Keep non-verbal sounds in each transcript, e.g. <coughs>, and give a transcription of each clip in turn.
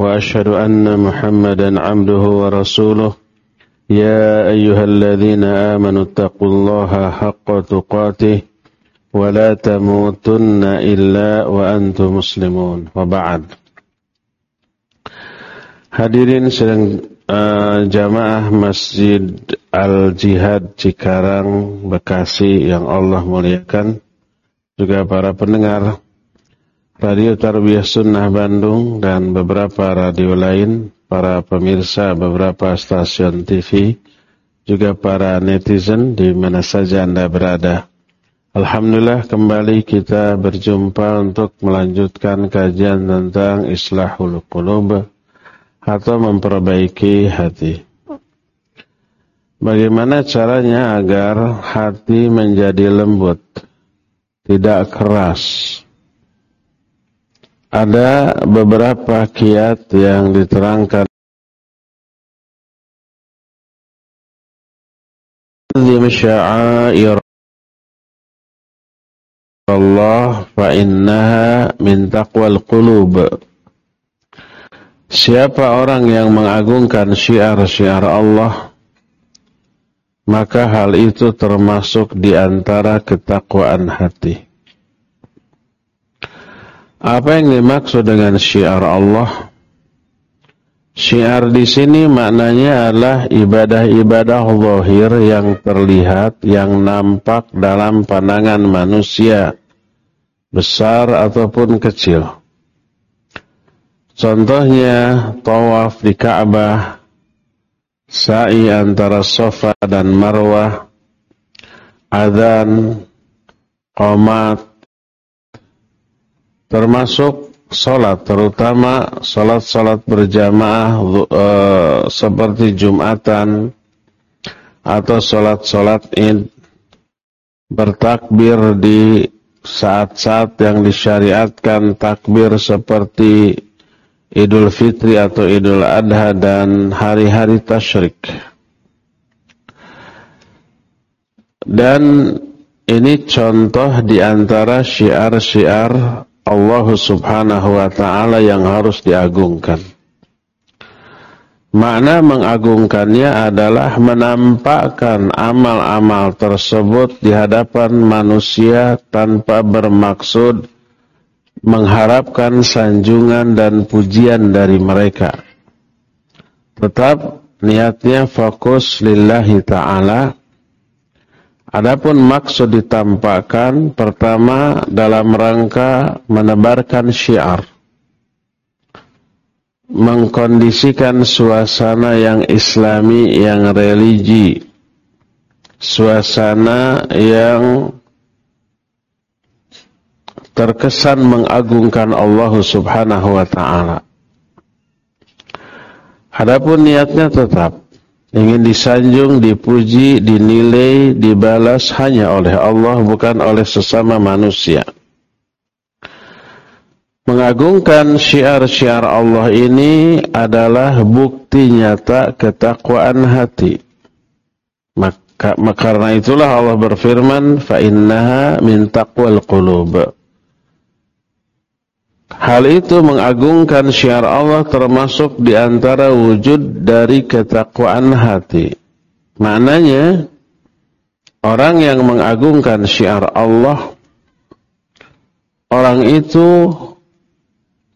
وأشهد أن محمدا عبده ورسوله يا أيها الذين آمنوا اتقوا الله حق تقاته ولا تموتن إلا وأنتم مسلمون وبعد Hadirin sedang uh, jamaah Masjid Al-Jihad Cikarang Bekasi yang Allah muliakan juga para pendengar Radio Tarbiyah Sunnah Bandung dan beberapa radio lain, para pemirsa beberapa stasiun TV, juga para netizen di mana saja Anda berada. Alhamdulillah kembali kita berjumpa untuk melanjutkan kajian tentang Islahul Qulub atau memperbaiki hati. Bagaimana caranya agar hati menjadi lembut, tidak keras, ada beberapa kiat yang diterangkan. Allah fa innaha min taqwal qulub. Siapa orang yang mengagungkan syiar-syiar Allah maka hal itu termasuk di antara ketakwaan hati apa yang dimaksud dengan syiar Allah? Syiar di sini maknanya adalah ibadah-ibadah zahir yang terlihat, yang nampak dalam pandangan manusia, besar ataupun kecil. Contohnya tawaf di Ka'bah, sa'i antara Safa dan Marwah, adzan, qomat, termasuk sholat terutama sholat-sholat berjamaah uh, seperti Jumatan atau sholat-sholat id bertakbir di saat-saat yang disyariatkan takbir seperti Idul Fitri atau Idul Adha dan hari-hari tasyrik. Dan ini contoh di antara syiar-syiar Allah subhanahu wa ta'ala yang harus diagungkan. Makna mengagungkannya adalah menampakkan amal-amal tersebut di hadapan manusia tanpa bermaksud mengharapkan sanjungan dan pujian dari mereka. Tetap niatnya fokus lillahi ta'ala Adapun maksud ditampakkan pertama dalam rangka menebarkan syiar. Mengkondisikan suasana yang islami, yang religi. Suasana yang terkesan mengagungkan Allah subhanahu wa ta'ala. Adapun niatnya tetap ingin disanjung, dipuji, dinilai, dibalas hanya oleh Allah bukan oleh sesama manusia. Mengagungkan syiar-syiar Allah ini adalah bukti nyata ketakwaan hati. Maka, karena itulah Allah berfirman, innaha min taqwal qulub. Hal itu mengagungkan syiar Allah termasuk di antara wujud dari ketakwaan hati. Maknanya, orang yang mengagungkan syiar Allah, orang itu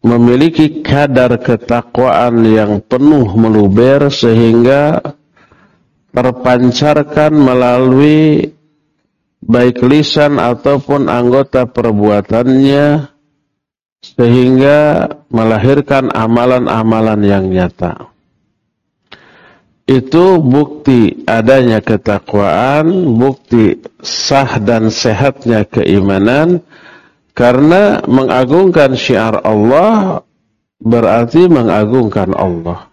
memiliki kadar ketakwaan yang penuh meluber sehingga terpancarkan melalui baik lisan ataupun anggota perbuatannya sehingga melahirkan amalan-amalan yang nyata. Itu bukti adanya ketakwaan, bukti sah dan sehatnya keimanan, karena mengagungkan syiar Allah berarti mengagungkan Allah.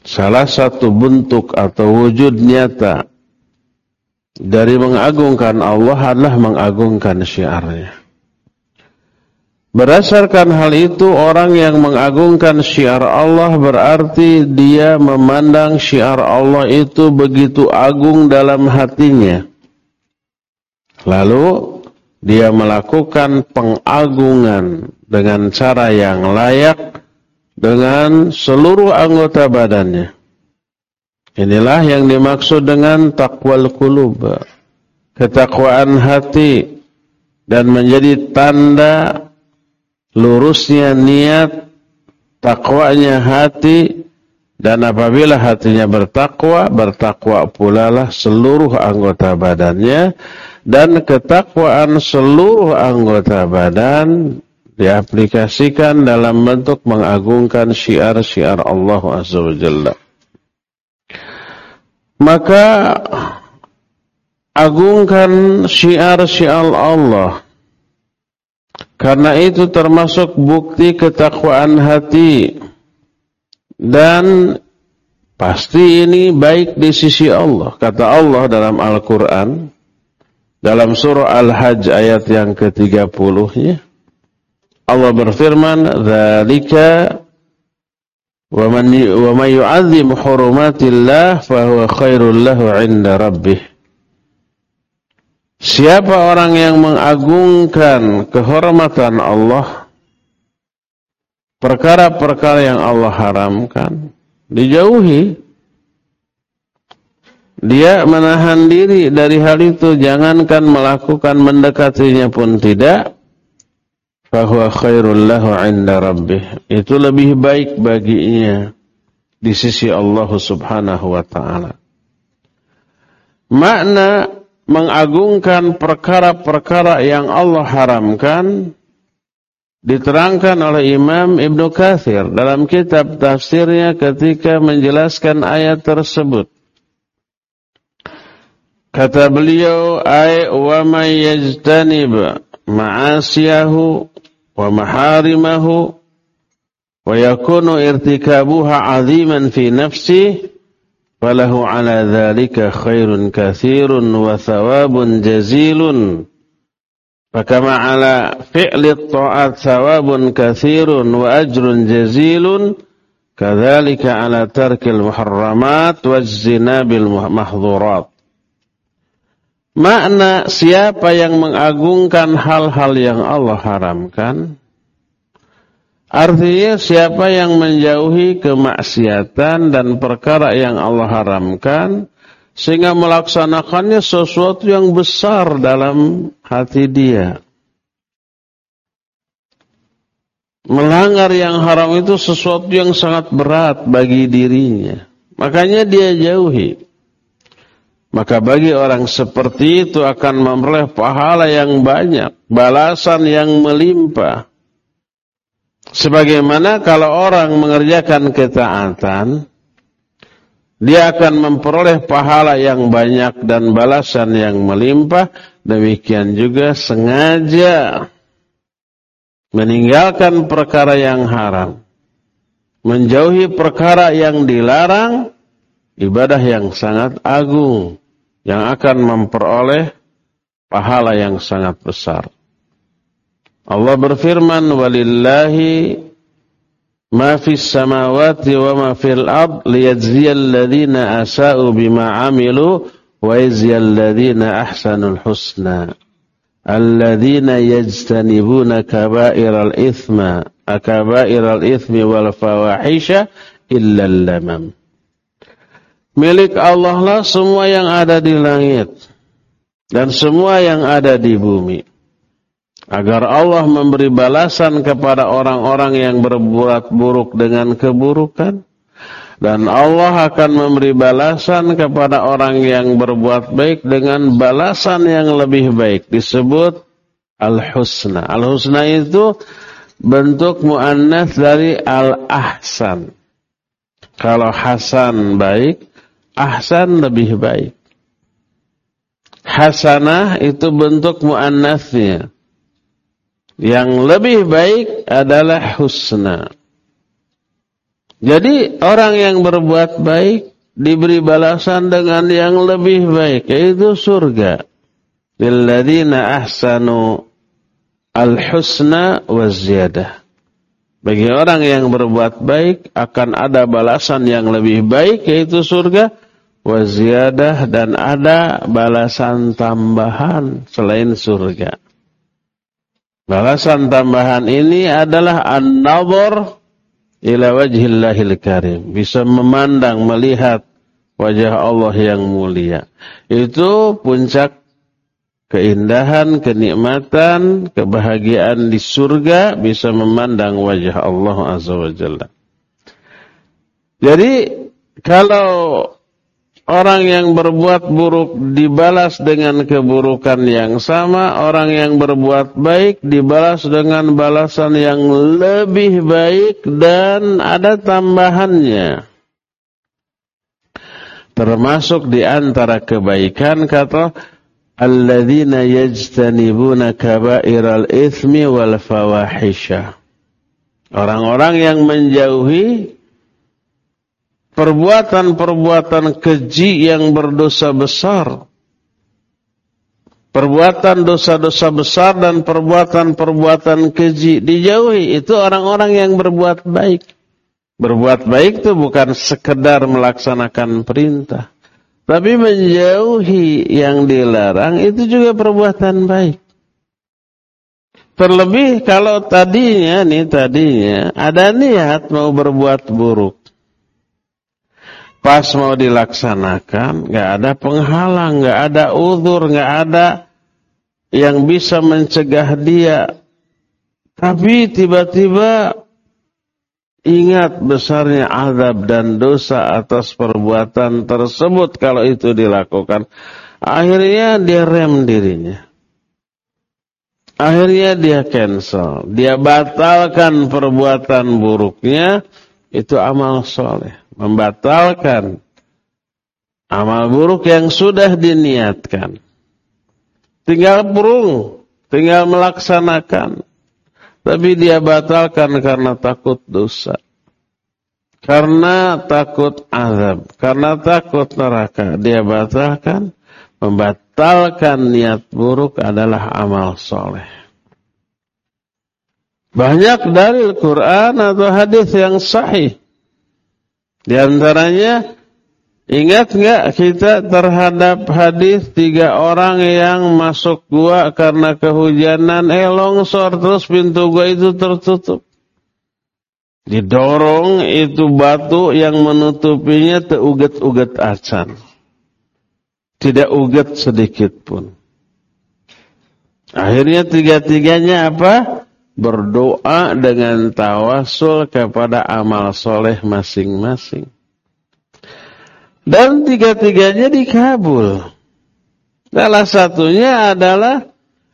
Salah satu bentuk atau wujud nyata dari mengagungkan Allah adalah mengagungkan syiarnya. Berdasarkan hal itu orang yang mengagungkan syiar Allah berarti dia memandang syiar Allah itu begitu agung dalam hatinya. Lalu dia melakukan pengagungan dengan cara yang layak dengan seluruh anggota badannya. Inilah yang dimaksud dengan takwal kulub. Ketakwaan hati dan menjadi tanda lurusnya niat, takwanya hati, dan apabila hatinya bertakwa, bertakwa pula lah seluruh anggota badannya, dan ketakwaan seluruh anggota badan diaplikasikan dalam bentuk mengagungkan syiar-syiar Allah Azza wa Jalla. Maka agungkan syiar-syiar Allah karena itu termasuk bukti ketakwaan hati. Dan pasti ini baik di sisi Allah. Kata Allah dalam Al-Quran. Dalam surah Al-Hajj ayat yang ke-30-nya. Allah berfirman, "Dzalika wa man wa may yu'azzim hurumatillah fa huwa khairul lahu 'inda rabbih." Siapa orang yang mengagungkan kehormatan Allah, perkara-perkara yang Allah haramkan, dijauhi. Dia menahan diri dari hal itu, jangankan melakukan mendekatinya pun tidak. Fahuwa khairul lahu inda rabbih. Itu lebih baik baginya di sisi Allah subhanahu wa ta'ala. Makna mengagungkan perkara-perkara yang Allah haramkan diterangkan oleh Imam Ibnu Katsir dalam kitab tafsirnya ketika menjelaskan ayat tersebut. Kata beliau, "Ay wa may yajtanib ma'asiyahu wa maharimahu wa yakunu irtikabuha 'aziman fi nafsihi falahu ala dhalika khairun kathirun wa thawabun jazilun. Fakama ala fi'li ta'at thawabun kathirun wa ajrun jazilun. Kadzalika ala tarkil muharramat wa zinabil mahdhurat. Makna siapa yang mengagungkan hal-hal yang Allah haramkan Artinya siapa yang menjauhi kemaksiatan dan perkara yang Allah haramkan sehingga melaksanakannya sesuatu yang besar dalam hati dia. Melanggar yang haram itu sesuatu yang sangat berat bagi dirinya. Makanya dia jauhi. Maka bagi orang seperti itu akan memperoleh pahala yang banyak, balasan yang melimpah. Sebagaimana kalau orang mengerjakan ketaatan, dia akan memperoleh pahala yang banyak dan balasan yang melimpah. Demikian juga sengaja meninggalkan perkara yang haram. Menjauhi perkara yang dilarang, ibadah yang sangat agung. Yang akan memperoleh pahala yang sangat besar. Allah berfirman walillahi ma fis samawati wa ma fil ard liyajziyal ladzina asa'u bima 'amilu wa yajziyal ladzina ahsanul husna alladzina yajtanibuna kaba'iral ithma akaba'iral ithmi wal fawahisha illa lamam milik Allah lah semua yang ada di langit dan semua yang ada di bumi agar Allah memberi balasan kepada orang-orang yang berbuat buruk dengan keburukan. Dan Allah akan memberi balasan kepada orang yang berbuat baik dengan balasan yang lebih baik. Disebut al-husna. Al-husna itu bentuk muannas dari al-ahsan. Kalau hasan baik ahsan lebih baik. Hasanah itu bentuk muannasnya yang lebih baik adalah husna. Jadi orang yang berbuat baik diberi balasan dengan yang lebih baik yaitu surga. Lilladzina ahsanu al-husna. Bagi orang yang berbuat baik akan ada balasan yang lebih baik yaitu surga wa ziyadah dan ada balasan tambahan selain surga. Balasan tambahan ini adalah an-nadhar ila wajhillahil karim. Bisa memandang, melihat wajah Allah yang mulia. Itu puncak keindahan, kenikmatan, kebahagiaan di surga bisa memandang wajah Allah Azza wa Jalla. Jadi kalau Orang yang berbuat buruk dibalas dengan keburukan yang sama. Orang yang berbuat baik dibalas dengan balasan yang lebih baik dan ada tambahannya. Termasuk di antara kebaikan kata alladzina yajtanibuna kaba'iral itsmi wal fawahisha. Orang-orang yang menjauhi perbuatan-perbuatan keji yang berdosa besar. Perbuatan dosa-dosa besar dan perbuatan-perbuatan keji dijauhi. Itu orang-orang yang berbuat baik. Berbuat baik itu bukan sekedar melaksanakan perintah. Tapi menjauhi yang dilarang itu juga perbuatan baik. Terlebih kalau tadinya nih tadinya ada niat mau berbuat buruk. Pas mau dilaksanakan, nggak ada penghalang, nggak ada uzur, nggak ada yang bisa mencegah dia. Tapi tiba-tiba ingat besarnya azab dan dosa atas perbuatan tersebut kalau itu dilakukan. Akhirnya dia rem dirinya. Akhirnya dia cancel. Dia batalkan perbuatan buruknya. Itu amal soleh membatalkan amal buruk yang sudah diniatkan. Tinggal burung, tinggal melaksanakan. Tapi dia batalkan karena takut dosa. Karena takut azab, karena takut neraka, dia batalkan. Membatalkan niat buruk adalah amal soleh. Banyak dari Al-Quran atau hadis yang sahih di antaranya ingat nggak kita terhadap hadis tiga orang yang masuk gua karena kehujanan, eh longsor terus pintu gua itu tertutup. Didorong itu batu yang menutupinya teuget-uget acan. Tidak uget sedikit pun. Akhirnya tiga-tiganya apa? Berdoa dengan tawasul kepada amal soleh masing-masing. Dan tiga-tiganya dikabul. Salah satunya adalah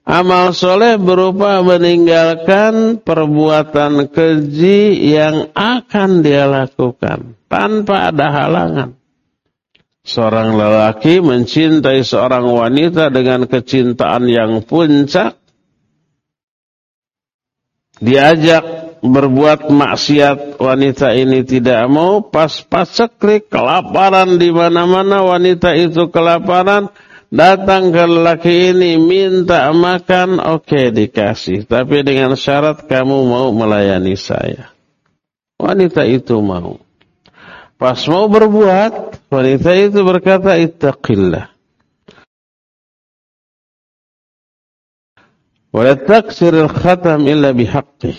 amal soleh berupa meninggalkan perbuatan keji yang akan dia lakukan tanpa ada halangan. Seorang lelaki mencintai seorang wanita dengan kecintaan yang puncak diajak berbuat maksiat wanita ini tidak mau pas pas seklik kelaparan di mana-mana wanita itu kelaparan datang ke lelaki ini minta makan oke okay, dikasih. Tapi dengan syarat kamu mau melayani saya. Wanita itu mau. Pas mau berbuat wanita itu berkata ittaqillah Wala taksiril khatam illa bihaqqih.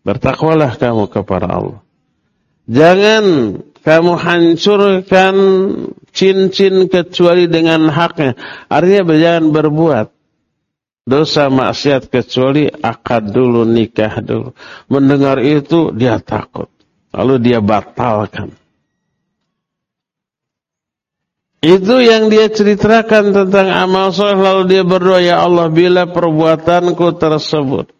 Bertakwalah kamu kepada Allah. Jangan kamu hancurkan cincin kecuali dengan haknya. Artinya jangan berbuat dosa maksiat kecuali akad dulu, nikah dulu. Mendengar itu dia takut. Lalu dia batalkan. Itu yang dia ceritakan tentang amal soleh lalu dia berdoa ya Allah bila perbuatanku tersebut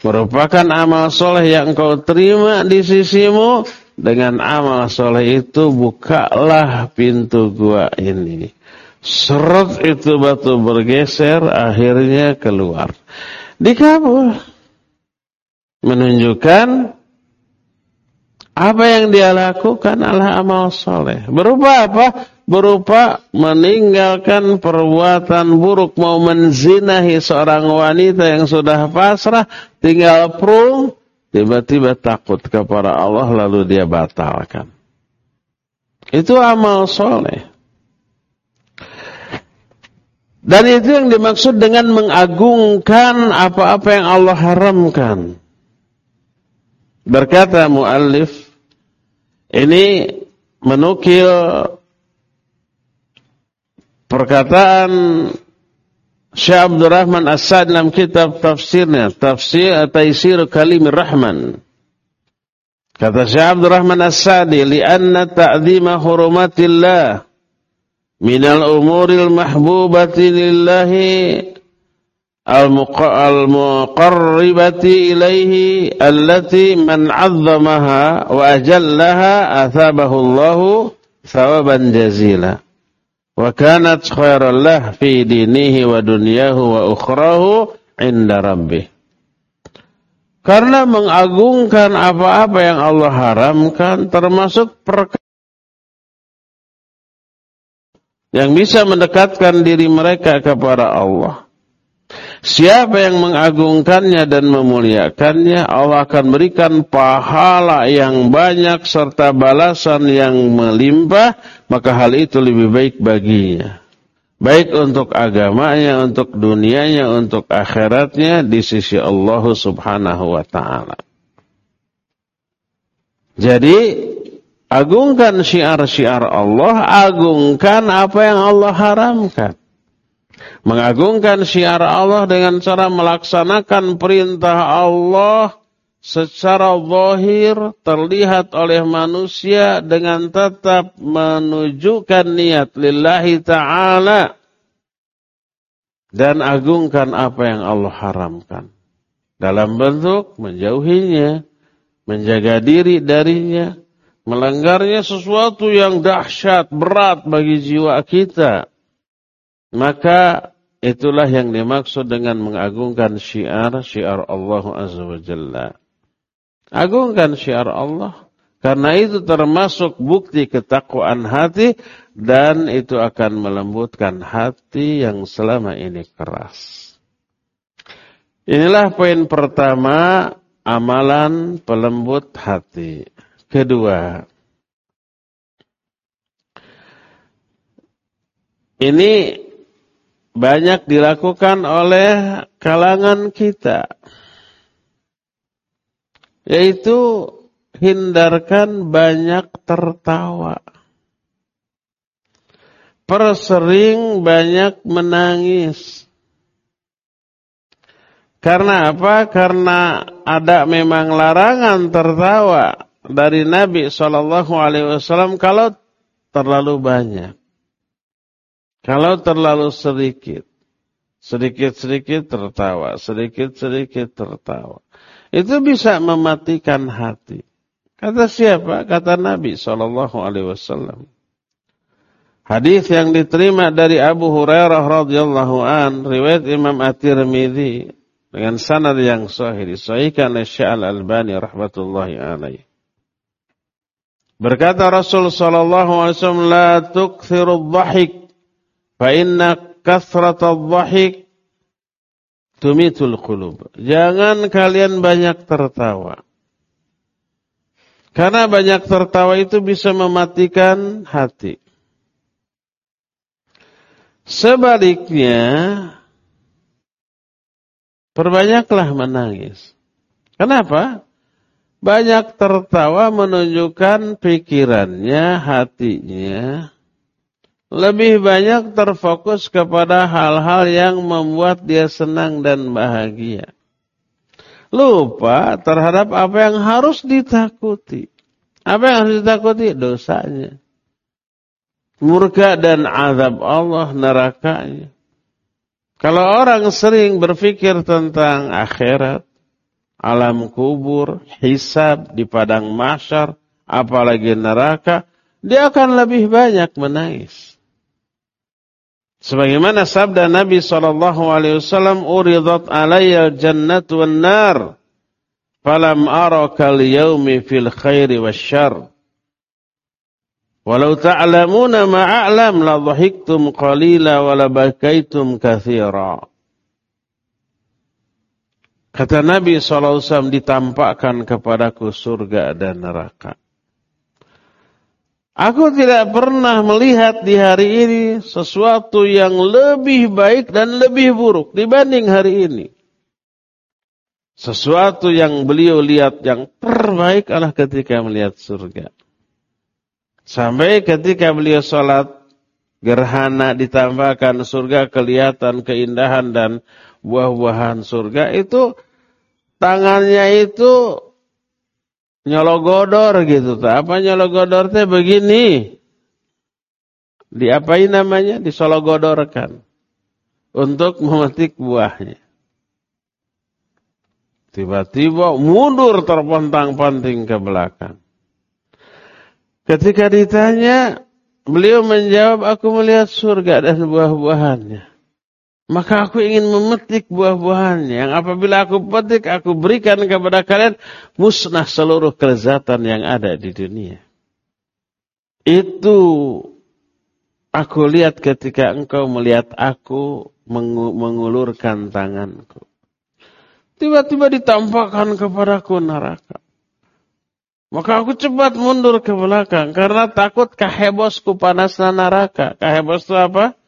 merupakan amal soleh yang kau terima di sisimu dengan amal soleh itu bukalah pintu gua ini. Seret itu batu bergeser akhirnya keluar. Dikabul. Menunjukkan Apa yang dia lakukan adalah amal soleh. Berupa apa? Berupa meninggalkan perbuatan buruk. Mau menzinahi seorang wanita yang sudah pasrah. Tinggal prung. Tiba-tiba takut kepada Allah lalu dia batalkan. Itu amal soleh. Dan itu yang dimaksud dengan mengagungkan apa-apa yang Allah haramkan. Berkata muallif ini menukil perkataan Syekh Abdul Rahman As-Sa'd dalam kitab tafsirnya, Tafsir Taisir Kalimir Rahman. Kata Syekh Abdul Rahman As-Sa'di, "Li'anna ta'zima hurumatillah minal umuril mahbubati lillahi al-muqarribati ilaihi allati man 'azzamaha wa ajallaha athabahu Allahu thawaban jazila wa kanat khairan lah fi dinihi wa dunyahu wa ukhrahu 'inda rabbih karena mengagungkan apa-apa yang Allah haramkan termasuk perkara yang bisa mendekatkan diri mereka kepada Allah Siapa yang mengagungkannya dan memuliakannya, Allah akan berikan pahala yang banyak serta balasan yang melimpah, maka hal itu lebih baik baginya. Baik untuk agamanya, untuk dunianya, untuk akhiratnya di sisi Allah subhanahu wa ta'ala. Jadi, agungkan syiar-syiar Allah, agungkan apa yang Allah haramkan mengagungkan syiar Allah dengan cara melaksanakan perintah Allah secara zahir terlihat oleh manusia dengan tetap menunjukkan niat lillahi ta'ala dan agungkan apa yang Allah haramkan. Dalam bentuk menjauhinya menjaga diri darinya melanggarnya sesuatu yang dahsyat berat bagi jiwa kita maka Itulah yang dimaksud dengan mengagungkan syiar, syiar Allah Azza wa Jalla. Agungkan syiar Allah. Karena itu termasuk bukti ketakwaan hati dan itu akan melembutkan hati yang selama ini keras. Inilah poin pertama, amalan pelembut hati. Kedua, ini banyak dilakukan oleh kalangan kita. Yaitu hindarkan banyak tertawa. Persering banyak menangis. Karena apa? Karena ada memang larangan tertawa dari Nabi Shallallahu Alaihi Wasallam kalau terlalu banyak. Kalau terlalu sedikit, sedikit-sedikit tertawa, sedikit-sedikit tertawa. Itu bisa mematikan hati. Kata siapa? Kata Nabi Shallallahu Alaihi Wasallam. Hadis yang diterima dari Abu Hurairah radhiyallahu an, riwayat Imam At-Tirmidzi dengan sanad yang sahih disahihkan oleh Syekh Al-Albani rahmatullahi alaihi. Berkata Rasul sallallahu alaihi wasallam la tukthiru dhahik Fa inna kasratal dhahik tumitul qulub. Jangan kalian banyak tertawa. Karena banyak tertawa itu bisa mematikan hati. Sebaliknya, perbanyaklah menangis. Kenapa? Banyak tertawa menunjukkan pikirannya, hatinya lebih banyak terfokus kepada hal-hal yang membuat dia senang dan bahagia. Lupa terhadap apa yang harus ditakuti. Apa yang harus ditakuti? Dosanya. Murka dan azab Allah nerakanya. Kalau orang sering berpikir tentang akhirat, alam kubur, hisab di padang masyar, apalagi neraka, dia akan lebih banyak menangis. Sebagaimana sabda Nabi sallallahu alaihi wasallam, "Uridat alayya jannatu wan nar." falam araka al-yawmi fil khairi wasyarr Walau ta'lamuna ma'a'lam la dhahiktum qalila wa la bakaitum kathira. Kata Nabi SAW ditampakkan kepadaku surga dan neraka. Aku tidak pernah melihat di hari ini sesuatu yang lebih baik dan lebih buruk dibanding hari ini. Sesuatu yang beliau lihat yang terbaik adalah ketika melihat surga. Sampai ketika beliau sholat gerhana ditambahkan surga kelihatan keindahan dan buah-buahan surga itu tangannya itu nyologodor gitu. Apa nyologodor teh begini? Diapain namanya? Disologodorkan. Untuk memetik buahnya. Tiba-tiba mundur terpontang-panting ke belakang. Ketika ditanya, beliau menjawab, aku melihat surga dan buah-buahannya. Maka aku ingin memetik buah-buahannya. Yang apabila aku petik, aku berikan kepada kalian musnah seluruh kelezatan yang ada di dunia. Itu aku lihat ketika engkau melihat aku mengulurkan tanganku. Tiba-tiba ditampakkan kepadaku neraka. Maka aku cepat mundur ke belakang karena takut kahebosku panasnya neraka. Kahebos itu apa?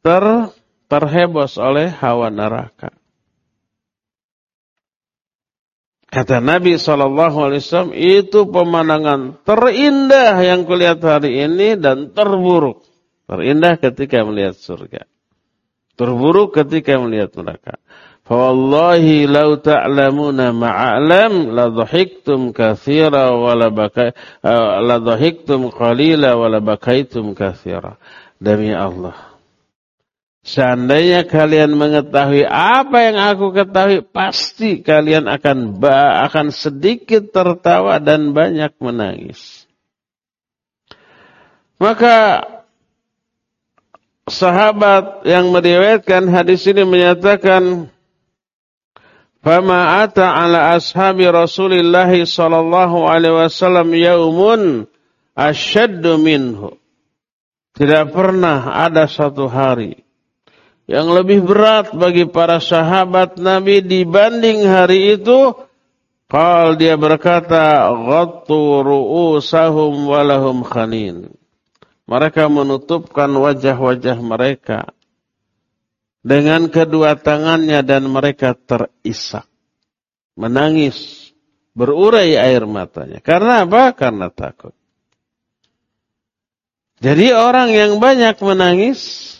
Ter terhebos oleh hawa neraka. Kata Nabi SAW, itu pemandangan terindah yang kulihat hari ini dan terburuk. Terindah ketika melihat surga. Terburuk ketika melihat neraka. Fawallahi lau ta'lamuna ma'alam la dhahiktum kathira wa la bakai eh, la dhahiktum qalila wa la bakaitum kathira. Demi Allah. Seandainya kalian mengetahui apa yang aku ketahui, pasti kalian akan akan sedikit tertawa dan banyak menangis. Maka sahabat yang meriwayatkan hadis ini menyatakan Fama ata ala ashabi Rasulillah sallallahu alaihi wasallam yaumun asyaddu minhu. Tidak pernah ada satu hari yang lebih berat bagi para sahabat Nabi dibanding hari itu. Qal dia berkata, "Ghattu ru'usahum walahum khanin." Mereka menutupkan wajah-wajah mereka dengan kedua tangannya dan mereka terisak. Menangis. Berurai air matanya. Karena apa? Karena takut. Jadi orang yang banyak menangis,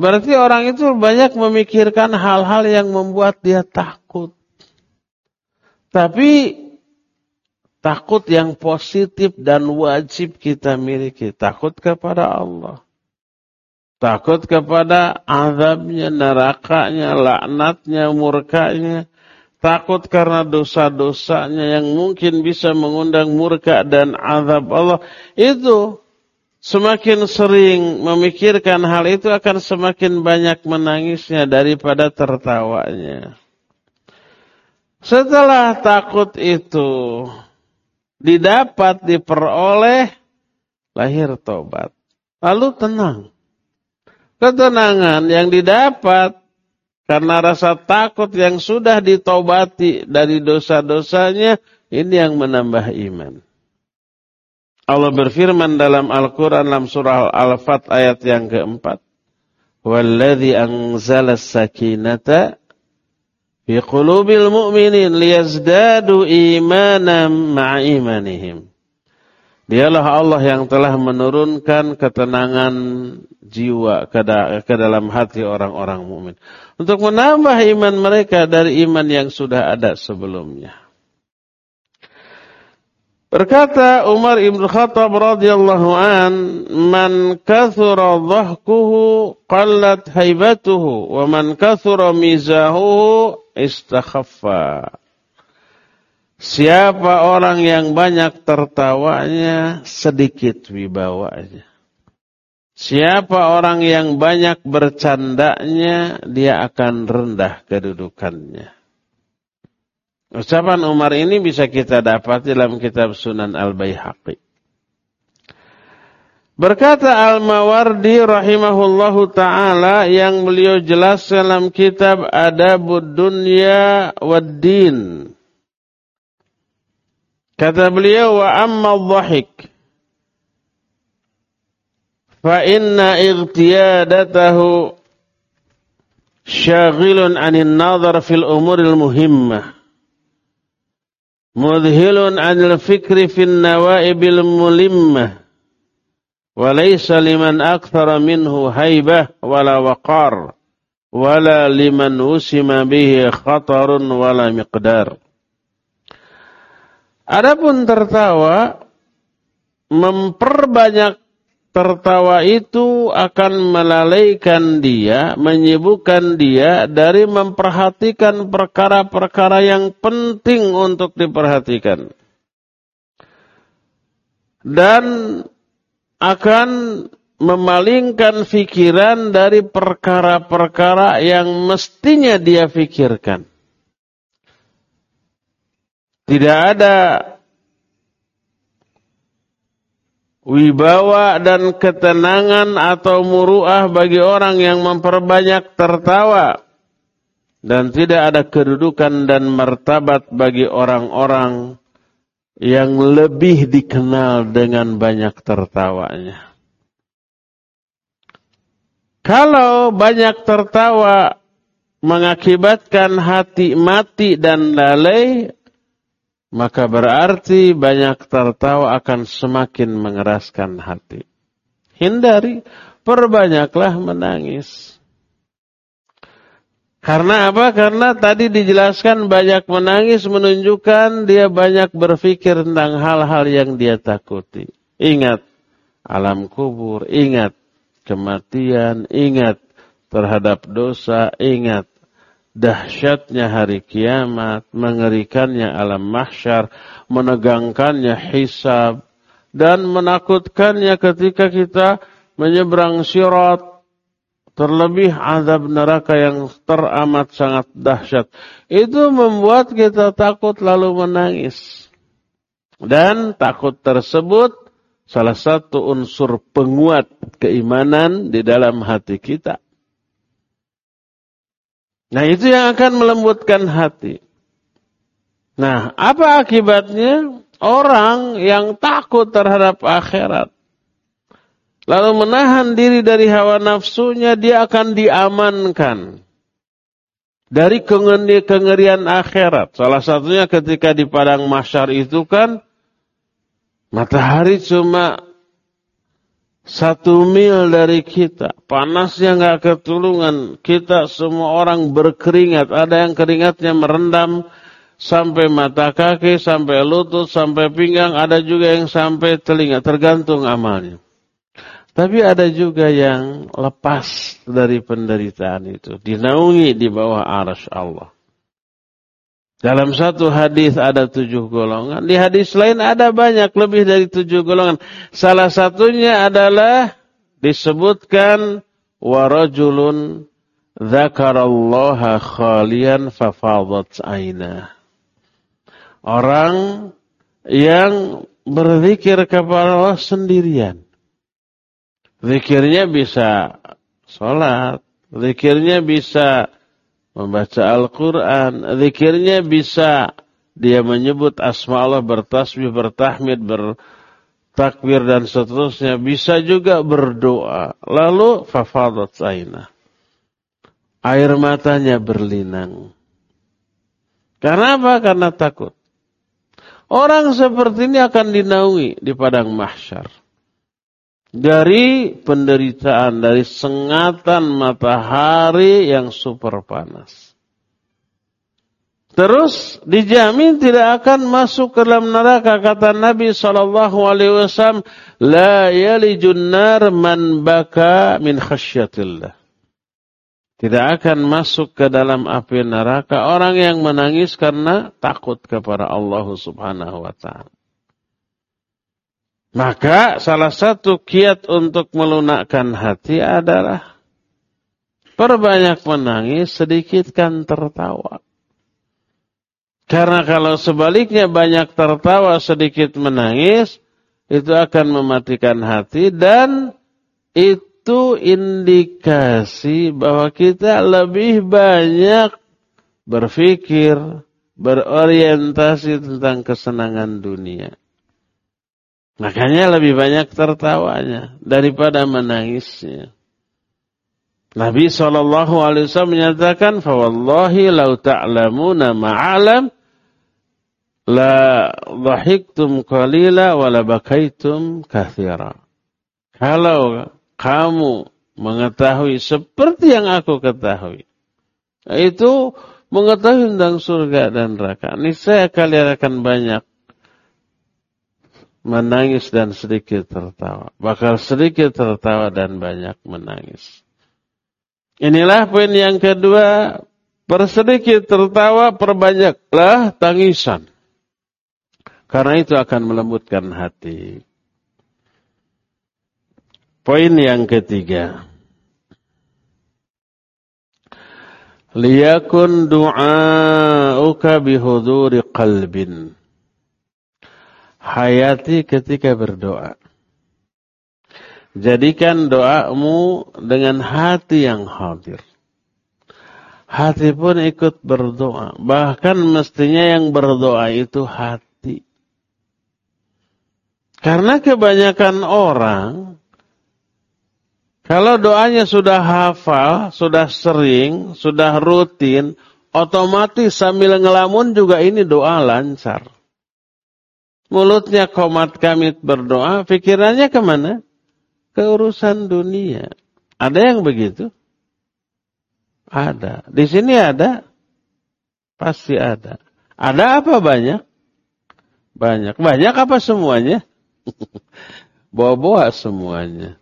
berarti orang itu banyak memikirkan hal-hal yang membuat dia takut. Tapi takut yang positif dan wajib kita miliki. Takut kepada Allah. Takut kepada azabnya, nerakanya, laknatnya, murkanya. Takut karena dosa-dosanya yang mungkin bisa mengundang murka dan azab Allah. Itu semakin sering memikirkan hal itu akan semakin banyak menangisnya daripada tertawanya. Setelah takut itu didapat, diperoleh, lahir tobat. Lalu tenang. Ketenangan yang didapat karena rasa takut yang sudah ditobati dari dosa-dosanya, ini yang menambah iman. Allah berfirman dalam Al-Quran dalam surah Al-Fat ayat yang keempat. Walladhi anzala sakinata fi qulubil mu'minin liyazdadu imanam ma'a imanihim. Dialah Allah yang telah menurunkan ketenangan jiwa ke dalam hati orang-orang mukmin untuk menambah iman mereka dari iman yang sudah ada sebelumnya. Berkata Umar Ibn Khattab radhiyallahu an, "Man kathura dhahkuhu qallat haibatuhu wa man kathura mizahuhu istakhaffa." Siapa orang yang banyak tertawanya, sedikit wibawanya. Siapa orang yang banyak bercandanya, dia akan rendah kedudukannya. Ucapan Umar ini bisa kita dapat dalam kitab Sunan Al-Baihaqi. Berkata Al-Mawardi rahimahullahu ta'ala yang beliau jelas dalam kitab Adabud Dunya wad Din. Kata beliau wa amma dhahik fa inna igtiyadatahu syaghilun 'anil nazar fil umuril muhimmah mudhilun 'anil fikri fin nawaibil mulimmah walaysa liman akthara minhu haibah wala waqar wala liman usima bihi khatarun wala miqdar Adapun tertawa memperbanyak tertawa itu akan melalaikan dia, menyibukkan dia dari memperhatikan perkara-perkara yang penting untuk diperhatikan. Dan akan memalingkan fikiran dari perkara-perkara yang mestinya dia fikirkan. Tidak ada wibawa dan ketenangan atau muruah bagi orang yang memperbanyak tertawa dan tidak ada kedudukan dan martabat bagi orang-orang yang lebih dikenal dengan banyak tertawanya. Kalau banyak tertawa mengakibatkan hati mati dan lalai, maka berarti banyak tertawa akan semakin mengeraskan hati. Hindari, perbanyaklah menangis. Karena apa? Karena tadi dijelaskan banyak menangis menunjukkan dia banyak berpikir tentang hal-hal yang dia takuti. Ingat alam kubur, ingat kematian, ingat terhadap dosa, ingat dahsyatnya hari kiamat, mengerikannya alam mahsyar, menegangkannya hisab, dan menakutkannya ketika kita menyeberang sirat, terlebih azab neraka yang teramat sangat dahsyat. Itu membuat kita takut lalu menangis. Dan takut tersebut salah satu unsur penguat keimanan di dalam hati kita. Nah itu yang akan melembutkan hati. Nah apa akibatnya? Orang yang takut terhadap akhirat. Lalu menahan diri dari hawa nafsunya dia akan diamankan. Dari kengerian akhirat. Salah satunya ketika di padang masyar itu kan. Matahari cuma satu mil dari kita. Panasnya nggak ketulungan. Kita semua orang berkeringat. Ada yang keringatnya merendam sampai mata kaki, sampai lutut, sampai pinggang. Ada juga yang sampai telinga. Tergantung amalnya. Tapi ada juga yang lepas dari penderitaan itu. Dinaungi di bawah aras Allah. Dalam satu hadis ada tujuh golongan. Di hadis lain ada banyak lebih dari tujuh golongan. Salah satunya adalah disebutkan warajulun dzakarallaha khalian fafadat aina. Orang yang berzikir kepada Allah sendirian. Zikirnya bisa sholat. Zikirnya bisa membaca Al-Quran, zikirnya bisa dia menyebut asma Allah bertasbih, bertahmid, bertakbir dan seterusnya. Bisa juga berdoa. Lalu fafadat aina. Air matanya berlinang. Karena apa? Karena takut. Orang seperti ini akan dinaungi di padang mahsyar dari penderitaan, dari sengatan matahari yang super panas. Terus dijamin tidak akan masuk ke dalam neraka kata Nabi sallallahu alaihi wasallam la yalijun nar man baka min khasyatillah. Tidak akan masuk ke dalam api neraka orang yang menangis karena takut kepada Allah Subhanahu wa taala. Maka salah satu kiat untuk melunakkan hati adalah perbanyak menangis, sedikitkan tertawa. Karena kalau sebaliknya banyak tertawa sedikit menangis, itu akan mematikan hati dan itu indikasi bahwa kita lebih banyak berpikir, berorientasi tentang kesenangan dunia. Makanya lebih banyak tertawanya daripada menangisnya. Nabi SAW menyatakan, "Fawallahi lau ta'lamuna ma'alam la dhahiktum qalila wa la bakaitum kathira. Kalau kamu mengetahui seperti yang aku ketahui, itu mengetahui tentang surga dan neraka. Niscaya kalian akan banyak menangis dan sedikit tertawa. Bakal sedikit tertawa dan banyak menangis. Inilah poin yang kedua. Persedikit tertawa, perbanyaklah tangisan. Karena itu akan melembutkan hati. Poin yang ketiga. Liyakun du'auka bihuduri qalbin. Hayati ketika berdoa. Jadikan doamu dengan hati yang hadir. Hati pun ikut berdoa. Bahkan mestinya yang berdoa itu hati. Karena kebanyakan orang kalau doanya sudah hafal, sudah sering, sudah rutin, otomatis sambil ngelamun juga ini doa lancar. Mulutnya komat kamit berdoa, pikirannya ke mana? Ke urusan dunia. Ada yang begitu? Ada. Di sini ada? Pasti ada. Ada apa banyak? Banyak. Banyak apa semuanya? <laughs> Bawa-bawa semuanya.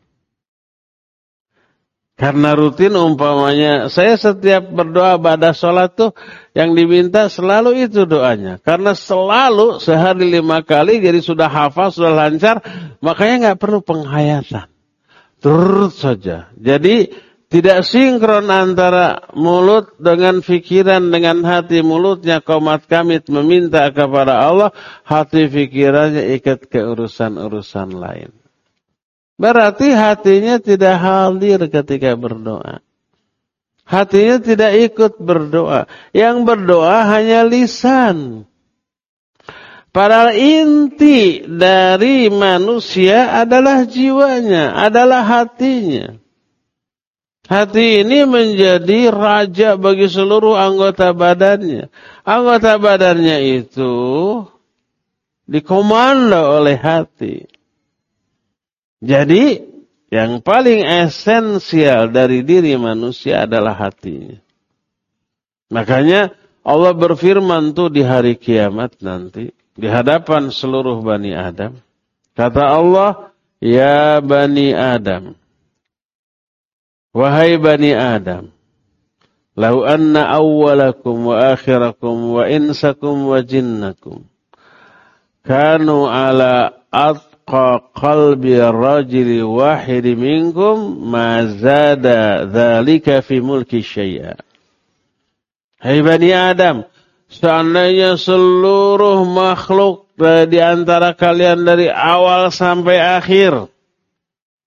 Karena rutin umpamanya, saya setiap berdoa pada sholat tuh yang diminta selalu itu doanya. Karena selalu sehari lima kali, jadi sudah hafal, sudah lancar, makanya nggak perlu penghayatan. Terus saja. Jadi tidak sinkron antara mulut dengan pikiran dengan hati mulutnya komat kamit meminta kepada Allah, hati pikirannya ikat ke urusan-urusan lain. Berarti hatinya tidak hadir ketika berdoa. Hatinya tidak ikut berdoa. Yang berdoa hanya lisan. Padahal inti dari manusia adalah jiwanya, adalah hatinya. Hati ini menjadi raja bagi seluruh anggota badannya. Anggota badannya itu dikomando oleh hati. Jadi yang paling esensial dari diri manusia adalah hatinya. Makanya Allah berfirman tuh di hari kiamat nanti di hadapan seluruh Bani Adam. Kata Allah, Ya Bani Adam, Wahai Bani Adam, Lau anna awwalakum wa akhirakum wa insakum wa jinnakum kanu ala atqa qalbi rajuli wahidi minkum ma zada dhalika fi mulki syai'a. Hai Bani Adam, seandainya seluruh makhluk di antara kalian dari awal sampai akhir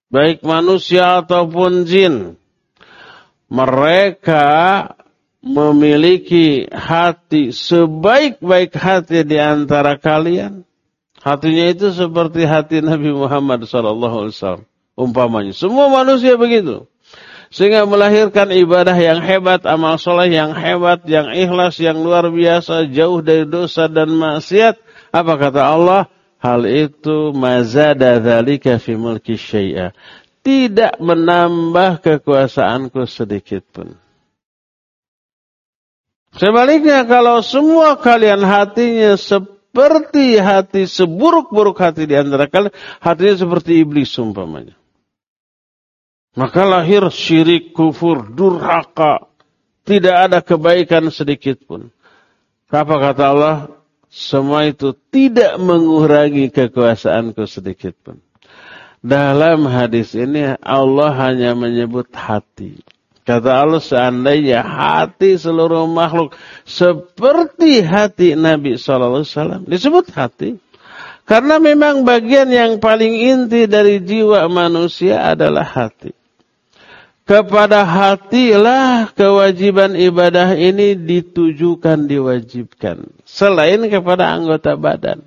baik manusia ataupun jin, mereka memiliki hati sebaik-baik hati di antara kalian. Hatinya itu seperti hati Nabi Muhammad SAW. Umpamanya. Semua manusia begitu. Sehingga melahirkan ibadah yang hebat, amal soleh yang hebat, yang ikhlas, yang luar biasa, jauh dari dosa dan maksiat. Apa kata Allah? Hal itu mazada dzalika fi mulki syai'a. Tidak menambah kekuasaanku sedikit pun. Sebaliknya kalau semua kalian hatinya seperti hati seburuk-buruk hati di antara kalian, hatinya seperti iblis umpamanya. Maka lahir syirik, kufur, durhaka. Tidak ada kebaikan sedikit pun. Apa kata Allah? Semua itu tidak mengurangi kekuasaanku sedikit pun. Dalam hadis ini Allah hanya menyebut hati. Kata Allah seandainya hati seluruh makhluk seperti hati Nabi SAW. Disebut hati. Karena memang bagian yang paling inti dari jiwa manusia adalah hati. Kepada hatilah kewajiban ibadah ini ditujukan, diwajibkan. Selain kepada anggota badan.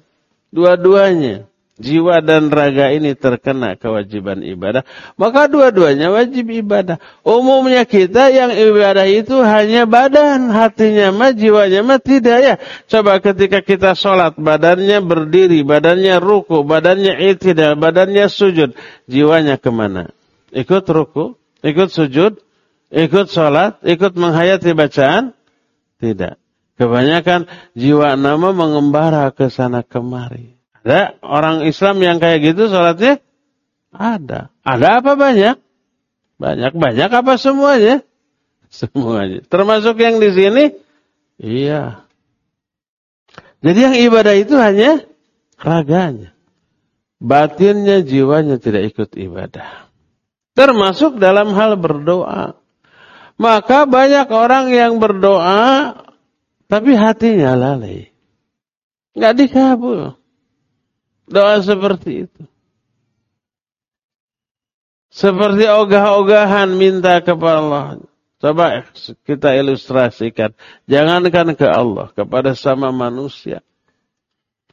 Dua-duanya. Jiwa dan raga ini terkena kewajiban ibadah. Maka dua-duanya wajib ibadah. Umumnya kita yang ibadah itu hanya badan. Hatinya mah, jiwanya mah tidak ya. Coba ketika kita sholat, badannya berdiri, badannya ruku, badannya itidal, badannya sujud. Jiwanya ke mana? Ikut ruku, ikut sujud, ikut sholat, ikut menghayati bacaan? Tidak. Kebanyakan jiwa nama mengembara ke sana kemari. Ada orang Islam yang kayak gitu sholatnya? Ada. Ada apa banyak? Banyak-banyak apa semuanya? <laughs> Semuanya. Termasuk yang di sini? Iya. Jadi yang ibadah itu hanya raganya. Batinnya, jiwanya tidak ikut ibadah. Termasuk dalam hal berdoa. Maka banyak orang yang berdoa, tapi hatinya lalai. Nggak dikabul. Doa seperti itu. Seperti ogah-ogahan minta kepada Allah. Coba kita ilustrasikan. Jangankan ke Allah, kepada sama manusia.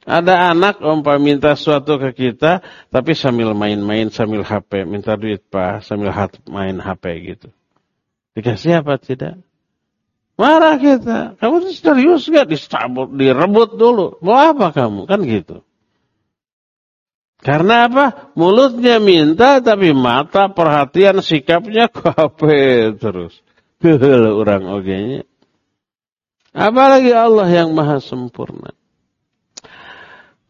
Ada anak umpah minta sesuatu ke kita, tapi sambil main-main, sambil HP. Minta duit pak, sambil main HP gitu. Dikasih apa tidak? Marah kita. Kamu serius gak? Disabut, direbut dulu. Mau apa kamu? Kan gitu. Karena apa? Mulutnya minta tapi mata perhatian sikapnya <laughs> kape terus. Gehel orang ogenya. Apalagi Allah yang maha sempurna.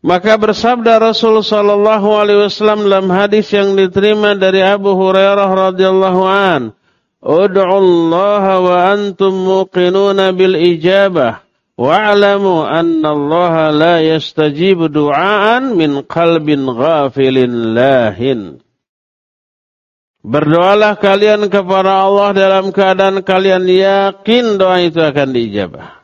Maka bersabda Rasul sallallahu alaihi wasallam dalam hadis yang diterima dari Abu Hurairah radhiyallahu an, "Ud'u Allah wa antum muqinuna bil ijabah." Wa'lamu anna Allah la yastajibu du'aan min qalbin ghafilin lahin. Berdoalah kalian kepada Allah dalam keadaan kalian yakin doa itu akan diijabah.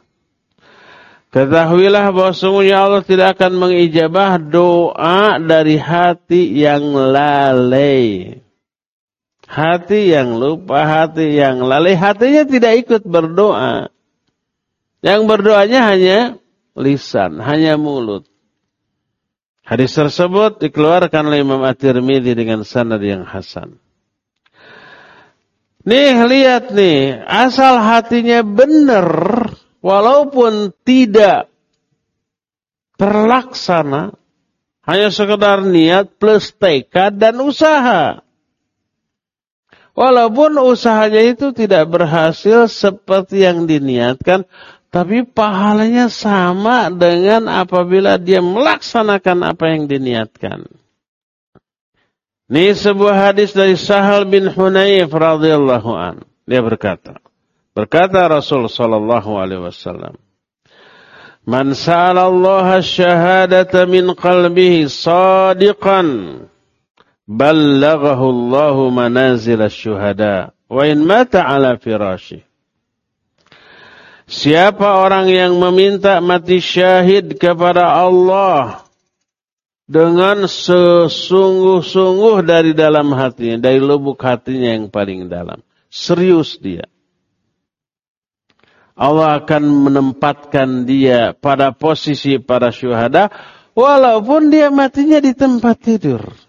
Ketahuilah bahwa sungguhnya Allah tidak akan mengijabah doa dari hati yang lalai. Hati yang lupa, hati yang lalai, hatinya tidak ikut berdoa. Yang berdoanya hanya lisan, hanya mulut. Hadis tersebut dikeluarkan oleh Imam At-Tirmidzi dengan sanad yang hasan. Nih, lihat nih, asal hatinya benar, walaupun tidak terlaksana, hanya sekedar niat plus tekad dan usaha. Walaupun usahanya itu tidak berhasil seperti yang diniatkan, tapi pahalanya sama dengan apabila dia melaksanakan apa yang diniatkan. Ini sebuah hadis dari Sahal bin Hunayf radhiyallahu an. Dia berkata, berkata Rasul sallallahu alaihi wasallam, "Man sa'ala Allah syahadata min qalbihi sadiqan, ballaghahu Allah manazil asy-syuhada, wa in mata ala firashih." Siapa orang yang meminta mati syahid kepada Allah dengan sesungguh-sungguh dari dalam hatinya, dari lubuk hatinya yang paling dalam. Serius dia. Allah akan menempatkan dia pada posisi para syuhada walaupun dia matinya di tempat tidur.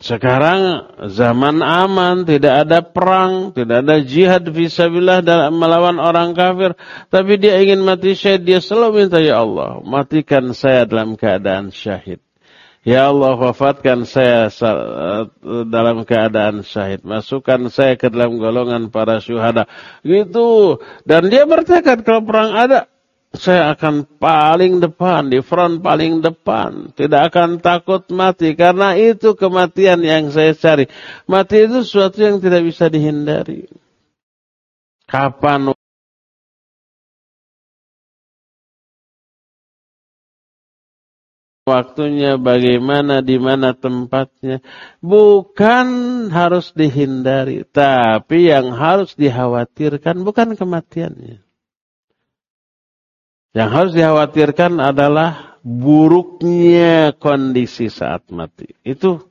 Sekarang zaman aman, tidak ada perang, tidak ada jihad visabilillah dalam melawan orang kafir. Tapi dia ingin mati syahid, dia selalu minta, Ya Allah, matikan saya dalam keadaan syahid. Ya Allah, wafatkan saya dalam keadaan syahid. Masukkan saya ke dalam golongan para syuhada. Gitu. Dan dia bertekad kalau perang ada, saya akan paling depan, di front paling depan. Tidak akan takut mati. Karena itu kematian yang saya cari. Mati itu sesuatu yang tidak bisa dihindari. Kapan waktunya, bagaimana, di mana tempatnya. Bukan harus dihindari, tapi yang harus dikhawatirkan bukan kematiannya. Yang harus dikhawatirkan adalah buruknya kondisi saat mati. Itu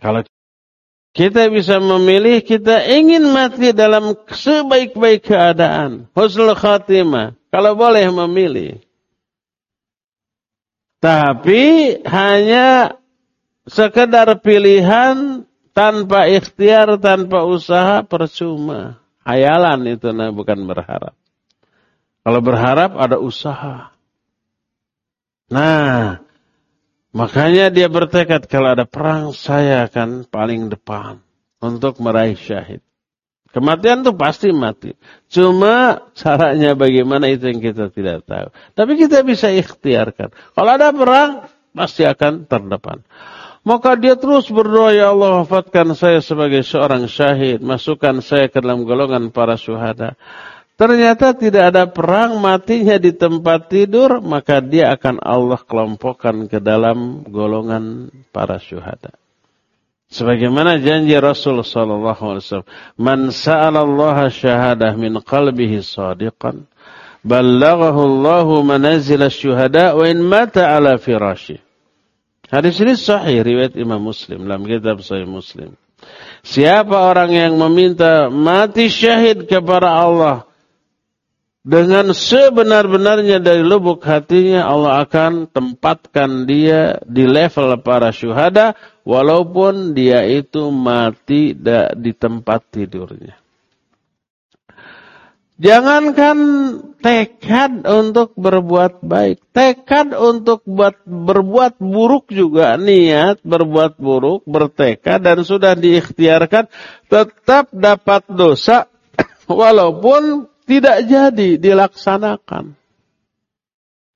kalau kita bisa memilih, kita ingin mati dalam sebaik-baik keadaan. Husnul khatimah. Kalau boleh memilih. Tapi hanya sekedar pilihan tanpa ikhtiar, tanpa usaha, percuma. Hayalan itu nah, bukan berharap. Kalau berharap ada usaha. Nah, makanya dia bertekad kalau ada perang saya akan paling depan untuk meraih syahid. Kematian itu pasti mati. Cuma caranya bagaimana itu yang kita tidak tahu. Tapi kita bisa ikhtiarkan. Kalau ada perang, pasti akan terdepan. Maka dia terus berdoa, Ya Allah wafatkan saya sebagai seorang syahid. Masukkan saya ke dalam golongan para syuhada. Ternyata tidak ada perang, matinya di tempat tidur, maka dia akan Allah kelompokkan ke dalam golongan para syuhada. Sebagaimana janji Rasul sallallahu alaihi wasallam, "Man sa'ala Allah syahadah min qalbihi sadiqan, ballaghahu Allah manazil asy-syuhada wa in mata ala firashi." Hadis ini sahih riwayat Imam Muslim dalam kitab Sahih Muslim. Siapa orang yang meminta mati syahid kepada Allah dengan sebenar-benarnya dari lubuk hatinya Allah akan tempatkan dia di level para syuhada walaupun dia itu mati di tempat tidurnya. Jangankan tekad untuk berbuat baik, tekad untuk buat, berbuat buruk juga niat berbuat buruk, bertekad dan sudah diikhtiarkan tetap dapat dosa <coughs> walaupun tidak jadi dilaksanakan.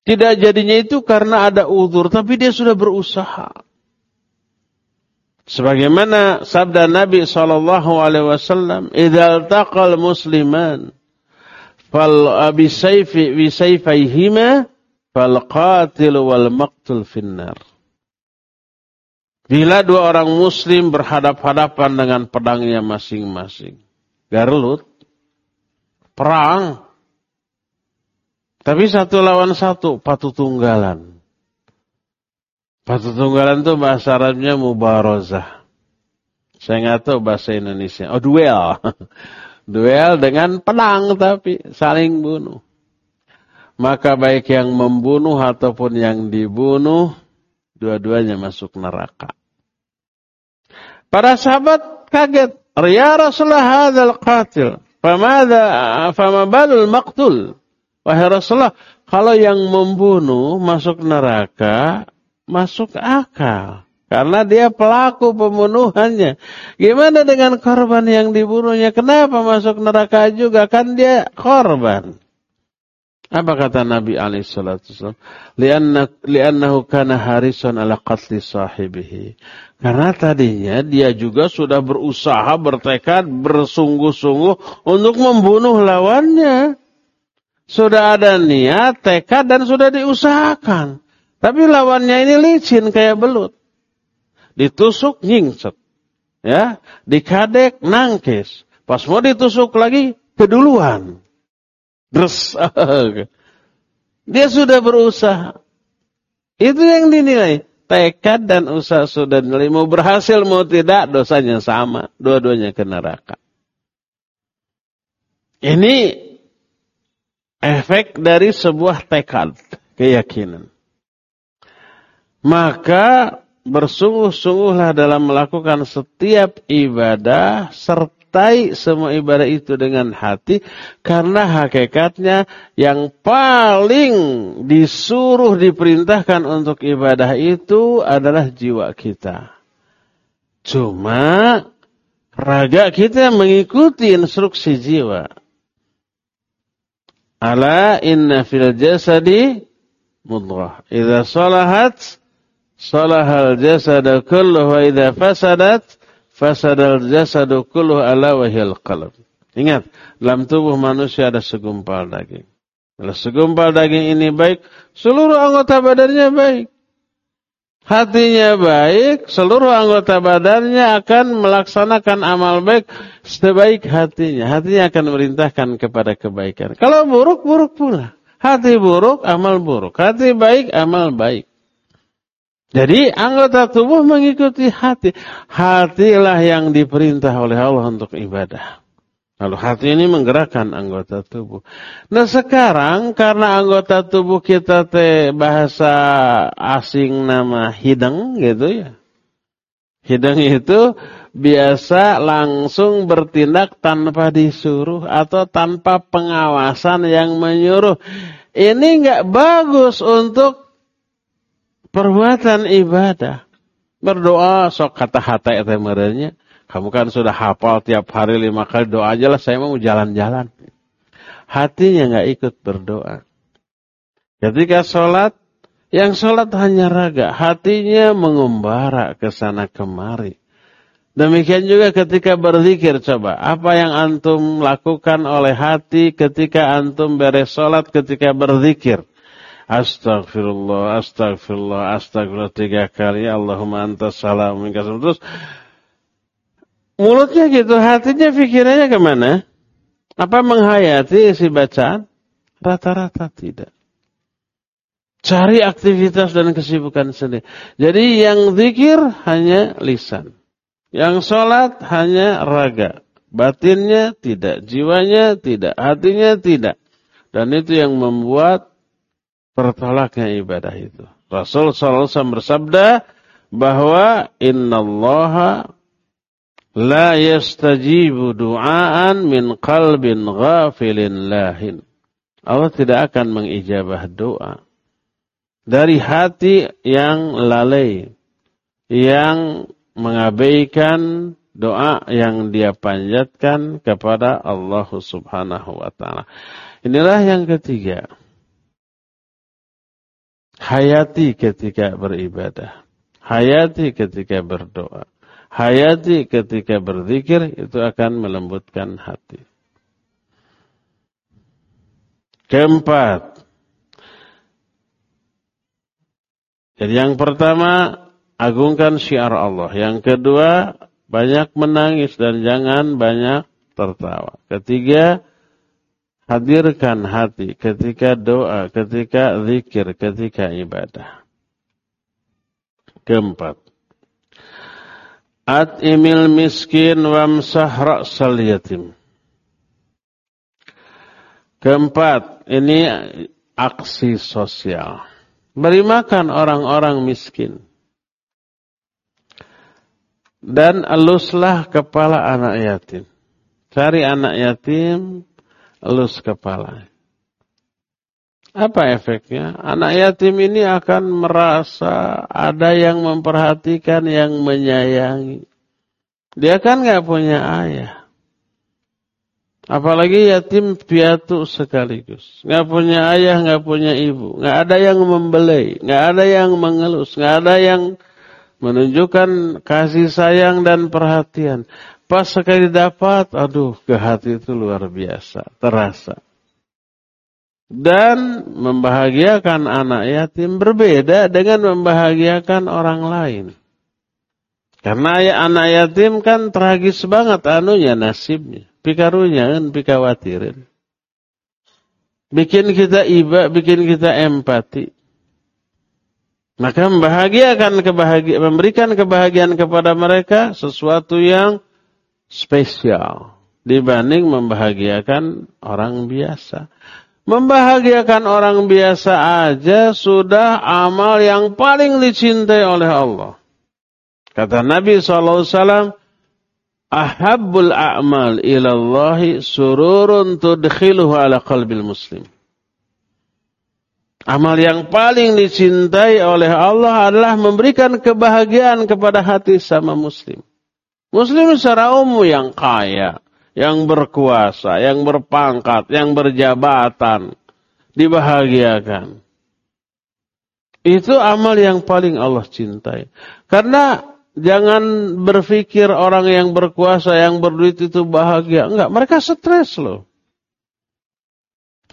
Tidak jadinya itu karena ada uzur, tapi dia sudah berusaha. Sebagaimana sabda Nabi sallallahu alaihi wasallam, "Idzal taqal musliman fal abisayfi bi sayfayhima fal qatil wal maqtul finnar." Bila dua orang muslim berhadap-hadapan dengan pedangnya masing-masing, garlut, perang. Tapi satu lawan satu, patu tunggalan. Patu tunggalan itu bahasa Arabnya mubarozah. Saya nggak tahu bahasa Indonesia. Oh duel. <laughs> duel dengan pedang tapi saling bunuh. Maka baik yang membunuh ataupun yang dibunuh, dua-duanya masuk neraka. Para sahabat kaget. Ya Rasulullah hadal qatil. Famada fama balul maqtul. Wahai Rasulullah, kalau yang membunuh masuk neraka, masuk akal. Karena dia pelaku pembunuhannya. Gimana dengan korban yang dibunuhnya? Kenapa masuk neraka juga? Kan dia korban. Apa kata Nabi alaihi salatu wasallam? Lianna li'annahu kana harisan ala qatli sahibihi. Karena tadinya dia juga sudah berusaha, bertekad, bersungguh-sungguh untuk membunuh lawannya. Sudah ada niat, tekad dan sudah diusahakan. Tapi lawannya ini licin kayak belut. Ditusuk nyingset. Ya, dikadek nangkis. Pas mau ditusuk lagi keduluan. Terus dia sudah berusaha. Itu yang dinilai. Tekad dan usaha sudah dinilai. Mau berhasil mau tidak dosanya sama. Dua-duanya ke neraka. Ini efek dari sebuah tekad. Keyakinan. Maka bersungguh-sungguhlah dalam melakukan setiap ibadah serta menyertai semua ibadah itu dengan hati karena hakikatnya yang paling disuruh diperintahkan untuk ibadah itu adalah jiwa kita. Cuma raga kita mengikuti instruksi jiwa. Ala inna fil jasadi mudghah. Idza salahat salahal jasadu kulluhu wa idza fasadat fasadal jasadu kulluh ala wahil qalb. Ingat, dalam tubuh manusia ada segumpal daging. Kalau segumpal daging ini baik, seluruh anggota badannya baik. Hatinya baik, seluruh anggota badannya akan melaksanakan amal baik sebaik hatinya. Hatinya akan merintahkan kepada kebaikan. Kalau buruk, buruk pula. Hati buruk, amal buruk. Hati baik, amal baik. Jadi anggota tubuh mengikuti hati. Hatilah yang diperintah oleh Allah untuk ibadah. Lalu hati ini menggerakkan anggota tubuh. Nah sekarang karena anggota tubuh kita teh bahasa asing nama hidang gitu ya. Hidang itu biasa langsung bertindak tanpa disuruh atau tanpa pengawasan yang menyuruh. Ini nggak bagus untuk perbuatan ibadah. Berdoa sok kata hati itu kamu kan sudah hafal tiap hari lima kali doa aja lah, saya mau jalan-jalan. Hatinya nggak ikut berdoa. Ketika sholat, yang sholat hanya raga, hatinya mengumbara ke sana kemari. Demikian juga ketika berzikir coba. Apa yang antum lakukan oleh hati ketika antum beres sholat ketika berzikir. Astagfirullah, astagfirullah, astagfirullah tiga kali. Allahumma antas salam. Terus Mulutnya gitu, hatinya pikirannya ke mana? Apa menghayati isi bacaan? Rata-rata tidak. Cari aktivitas dan kesibukan sendiri. Jadi yang zikir hanya lisan. Yang sholat hanya raga. Batinnya tidak. Jiwanya tidak. Hatinya tidak. Dan itu yang membuat tertolaknya ibadah itu. Rasul SAW bersabda bahwa Inna allaha La yastajibu du'aan min qalbin ghafilin lahin. Allah tidak akan mengijabah doa. Dari hati yang lalai. Yang mengabaikan doa yang dia panjatkan kepada Allah subhanahu wa ta'ala. Inilah yang ketiga. Hayati ketika beribadah. Hayati ketika berdoa hayati ketika berzikir itu akan melembutkan hati. Keempat. Jadi yang pertama, agungkan syiar Allah. Yang kedua, banyak menangis dan jangan banyak tertawa. Ketiga, hadirkan hati ketika doa, ketika zikir, ketika ibadah. Keempat, At'imil miskin wamsah ra'sal yatim. Keempat, ini aksi sosial. Beri makan orang-orang miskin. Dan eluslah kepala anak yatim. Cari anak yatim, elus kepala. Apa efeknya? Anak yatim ini akan merasa ada yang memperhatikan, yang menyayangi. Dia kan nggak punya ayah. Apalagi yatim piatu sekaligus. Nggak punya ayah, nggak punya ibu. Nggak ada yang membelai, nggak ada yang mengelus, nggak ada yang menunjukkan kasih sayang dan perhatian. Pas sekali dapat, aduh, ke hati itu luar biasa, terasa dan membahagiakan anak yatim berbeda dengan membahagiakan orang lain. Karena ya anak yatim kan tragis banget anunya nasibnya. Pikarunya kan pikawatirin. Bikin kita iba, bikin kita empati. Maka membahagiakan kebahagiaan, memberikan kebahagiaan kepada mereka sesuatu yang spesial dibanding membahagiakan orang biasa. Membahagiakan orang biasa aja sudah amal yang paling dicintai oleh Allah. Kata Nabi SAW, Ahabbul a'mal ilallahi sururun tudkhiluhu ala qalbil muslim. Amal yang paling dicintai oleh Allah adalah memberikan kebahagiaan kepada hati sama muslim. Muslim secara umum yang kaya, yang berkuasa, yang berpangkat, yang berjabatan, dibahagiakan. Itu amal yang paling Allah cintai. Karena jangan berpikir orang yang berkuasa, yang berduit itu bahagia. Enggak, mereka stres loh.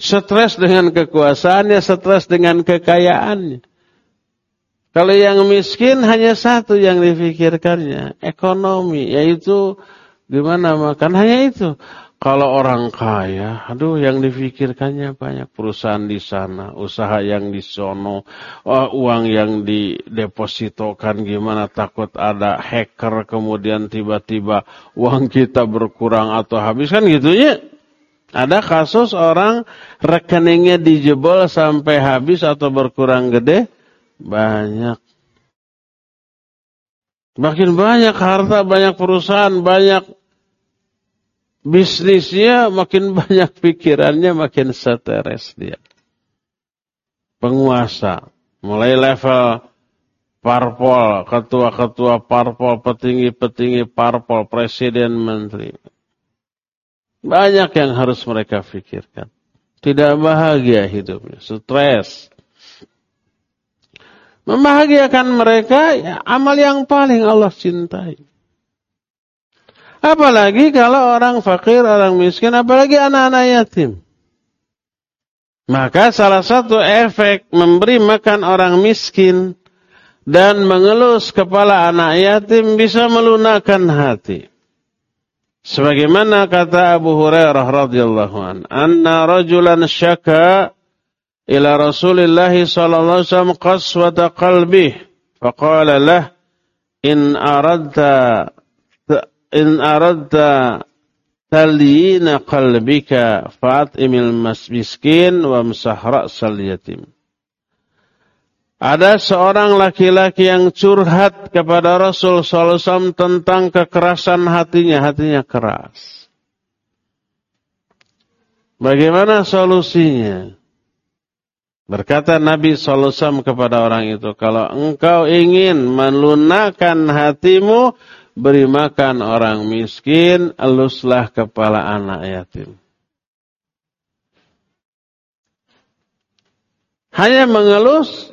Stres dengan kekuasaannya, stres dengan kekayaannya. Kalau yang miskin hanya satu yang difikirkannya, ekonomi, yaitu gimana makan, hanya itu. Kalau orang kaya, aduh yang difikirkannya banyak perusahaan di sana, usaha yang di sono, oh, uang yang didepositokan gimana takut ada hacker kemudian tiba-tiba uang kita berkurang atau habis kan gitu ya. Ada kasus orang rekeningnya dijebol sampai habis atau berkurang gede, banyak. Makin banyak harta, banyak perusahaan, banyak bisnisnya makin <laughs> banyak pikirannya makin stres dia. Penguasa, mulai level parpol, ketua-ketua parpol, petinggi-petinggi parpol, presiden, menteri. Banyak yang harus mereka pikirkan. Tidak bahagia hidupnya, stres. Membahagiakan mereka ya, amal yang paling Allah cintai. Apalagi kalau orang fakir, orang miskin, apalagi anak-anak yatim. Maka salah satu efek memberi makan orang miskin dan mengelus kepala anak yatim bisa melunakkan hati. Sebagaimana kata Abu Hurairah radhiyallahu an, "Anna rajulan syaka ila Rasulillah sallallahu alaihi wasallam qaswata qalbihi, faqala lah in aradta in aradta talyina qalbika fa'atimil miskin wa msah ra'sal yatim. Ada seorang laki-laki yang curhat kepada Rasul SAW tentang kekerasan hatinya. Hatinya keras. Bagaimana solusinya? Berkata Nabi SAW kepada orang itu, kalau engkau ingin melunakkan hatimu, beri makan orang miskin, eluslah kepala anak yatim. Hanya mengelus,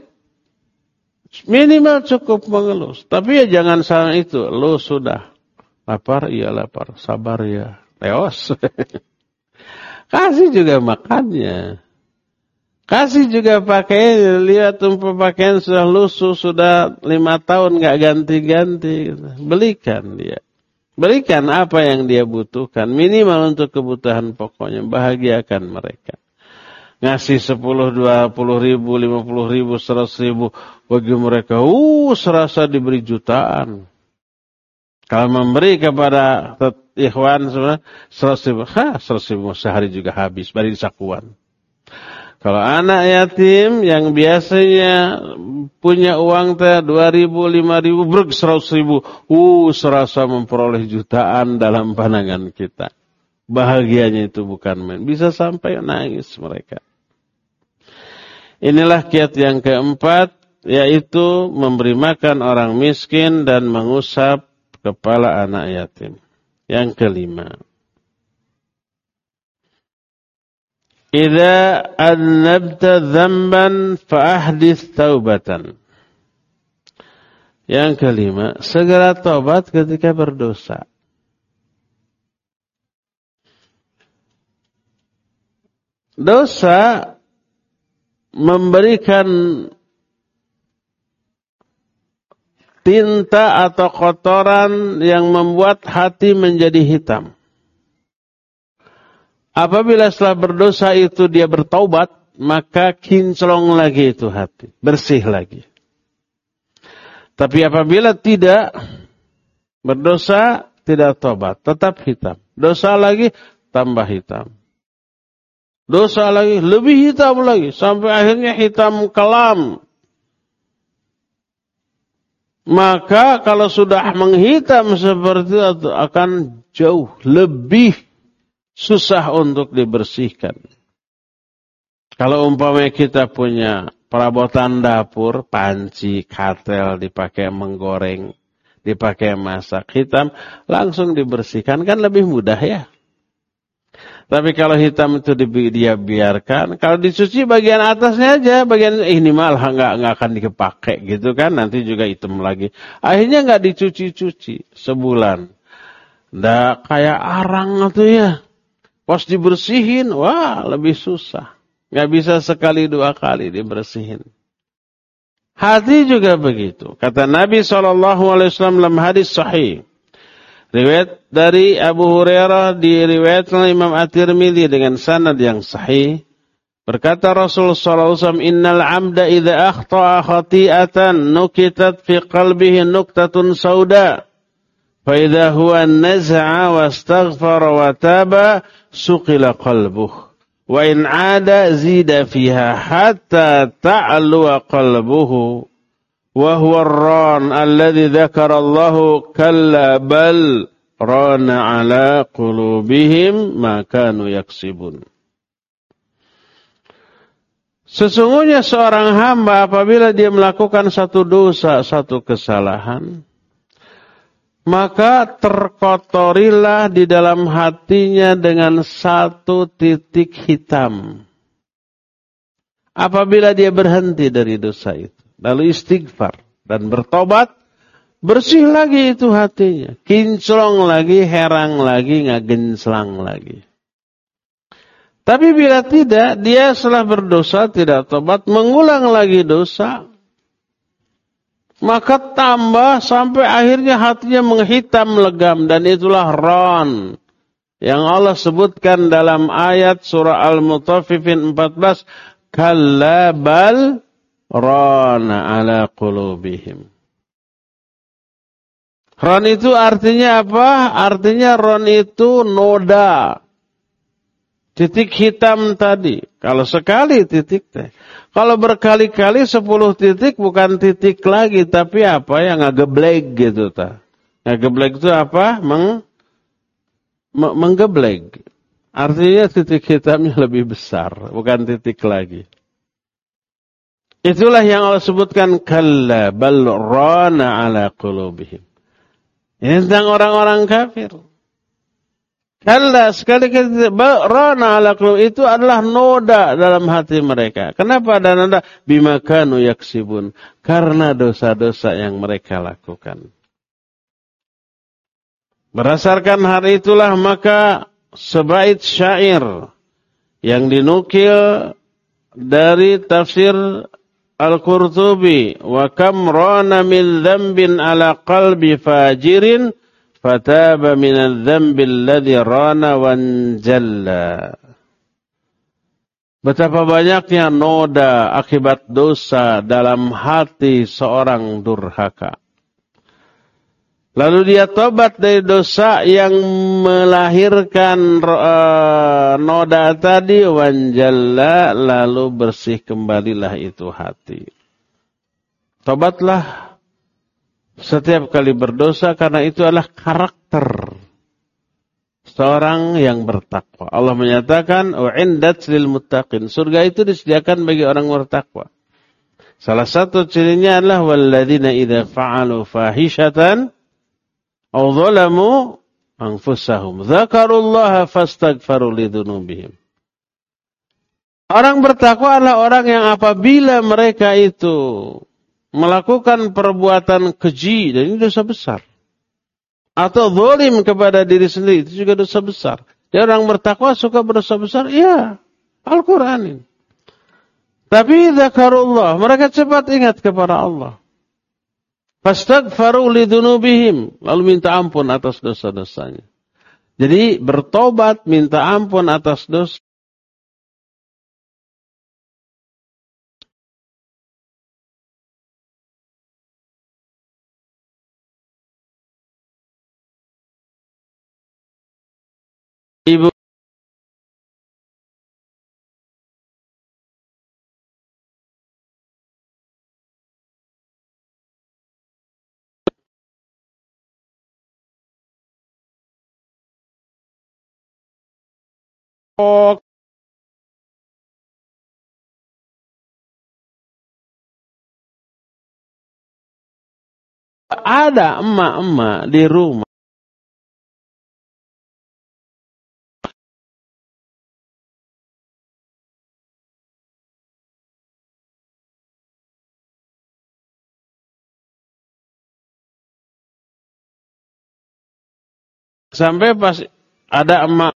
minimal cukup mengelus. Tapi ya jangan salah itu, lu sudah lapar, iya lapar, sabar ya, teos. <laughs> Kasih juga makannya. Kasih juga pakaian, lihat tumpah pakaian sudah lusuh, sudah lima tahun nggak ganti-ganti. Belikan dia. Berikan apa yang dia butuhkan. Minimal untuk kebutuhan pokoknya. Bahagiakan mereka. Ngasih sepuluh, dua puluh ribu, lima puluh ribu, seratus ribu. Bagi mereka, uh, serasa diberi jutaan. Kalau memberi kepada ikhwan, seratus ribu, ha, seratus ribu sehari juga habis. Bari sakuan. Kalau anak yatim yang biasanya punya uang teh dua ribu, lima ribu, bruk seratus ribu, uh serasa memperoleh jutaan dalam pandangan kita. Bahagianya itu bukan main, bisa sampai nangis mereka. Inilah kiat yang keempat, yaitu memberi makan orang miskin dan mengusap kepala anak yatim. Yang kelima, Idza annabta dzamban fa'ahdits taubatan. Yang kelima, segera tobat ketika berdosa. Dosa memberikan tinta atau kotoran yang membuat hati menjadi hitam. Apabila setelah berdosa itu dia bertaubat, maka kinclong lagi itu hati, bersih lagi. Tapi apabila tidak berdosa, tidak tobat, tetap hitam. Dosa lagi, tambah hitam. Dosa lagi, lebih hitam lagi. Sampai akhirnya hitam kelam. Maka kalau sudah menghitam seperti itu akan jauh lebih susah untuk dibersihkan. Kalau umpamanya kita punya perabotan dapur, panci, katel dipakai menggoreng, dipakai masak hitam, langsung dibersihkan kan lebih mudah ya. Tapi kalau hitam itu dia biarkan, kalau dicuci bagian atasnya aja, bagian ini malah nggak nggak akan dipakai gitu kan, nanti juga hitam lagi. Akhirnya nggak dicuci-cuci sebulan. Nggak kayak arang tuh ya. Pas dibersihin, wah lebih susah. Nggak bisa sekali dua kali dibersihin. Hati juga begitu. Kata Nabi SAW dalam hadis sahih. Riwayat dari Abu Hurairah diriwayatkan Imam At-Tirmidzi dengan sanad yang sahih. Berkata Rasul wasallam, "Innal 'amda idza akhta'a khati'atan nukitat fi qalbihi nuktatun sauda." فإذا هو نزع واستغفر وتاب سقل قلبه. وإن عاد زيد فيها حتى تعلو قلبه. وهو الران الذي ذكر الله كلا بل ران على قلوبهم ما كانوا يكسبون. Sesungguhnya seorang hamba apabila dia melakukan satu dosa, satu kesalahan, maka terkotorilah di dalam hatinya dengan satu titik hitam. Apabila dia berhenti dari dosa itu lalu istighfar dan bertobat, bersih lagi itu hatinya. Kinclong lagi, herang lagi, ngagenslang lagi. Tapi bila tidak, dia setelah berdosa, tidak tobat, mengulang lagi dosa, maka tambah sampai akhirnya hatinya menghitam legam dan itulah ron yang Allah sebutkan dalam ayat surah Al-Mutaffifin 14 kallabal rana ala qulubihim. Ron itu artinya apa? Artinya ron itu noda. Titik hitam tadi. Kalau sekali titik teh. Kalau berkali-kali sepuluh titik bukan titik lagi. Tapi apa yang ngegeblek gitu. Ta. Ngegeblek itu apa? Meng, menggeblek. Artinya titik hitamnya lebih besar. Bukan titik lagi. Itulah yang Allah sebutkan kalla bal rana ala qulubihim. Ini tentang orang-orang kafir. Kalla sekali kali rana ala qulub itu adalah noda dalam hati mereka. Kenapa ada noda? Bima kanu yaksibun. Karena dosa-dosa yang mereka lakukan. Berdasarkan hari itulah maka sebaik syair yang dinukil dari tafsir Al-Qurtubi wa kam rana min ala qalbi fajirin fataba min adh-dhanbi alladhi rana wanjalla Betapa banyaknya noda akibat dosa dalam hati seorang durhaka. Lalu dia tobat dari dosa yang melahirkan uh, noda tadi wanjalla lalu bersih kembalilah itu hati. Tobatlah setiap kali berdosa karena itu adalah karakter seorang yang bertakwa. Allah menyatakan u'indat lil muttaqin. Surga itu disediakan bagi orang bertakwa. Salah satu cirinya adalah walladzina idza fa'alu fahishatan Au zalamu anfusahum. Zakarullaha fastaghfaru lidunubihim. Orang bertakwa adalah orang yang apabila mereka itu melakukan perbuatan keji dan ini dosa besar. Atau zalim kepada diri sendiri itu juga dosa besar. Dia orang bertakwa suka berdosa besar? Iya. Al-Quran ini. Tapi zakarullah. Mereka cepat ingat kepada Allah. Fastaghfaru lidunubihim. Lalu minta ampun atas dosa-dosanya. Jadi bertobat, minta ampun atas dosa. Ibu Ada emak-emak di rumah. Sampai pas ada emak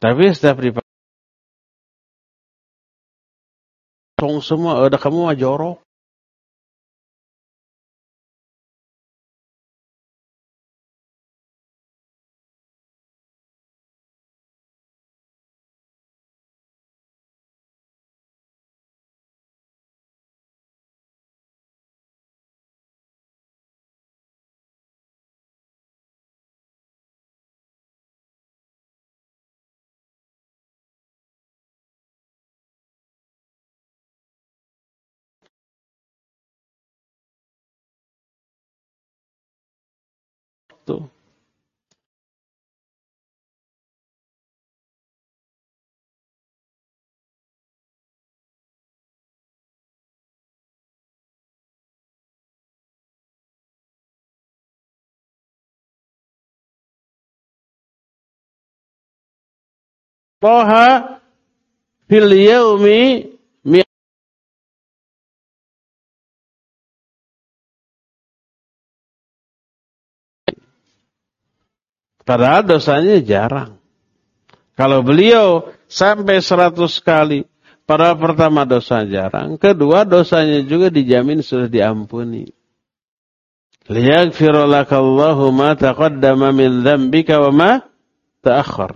Tapi setiap dipakai semua ada kamu mah jorok. Itu. Toha fil Padahal dosanya jarang. Kalau beliau sampai seratus kali, pada pertama dosa jarang, kedua dosanya juga dijamin sudah diampuni. Liyaghfirulakallahu ma taqaddama min dzambika wa ma ta'akhkhar.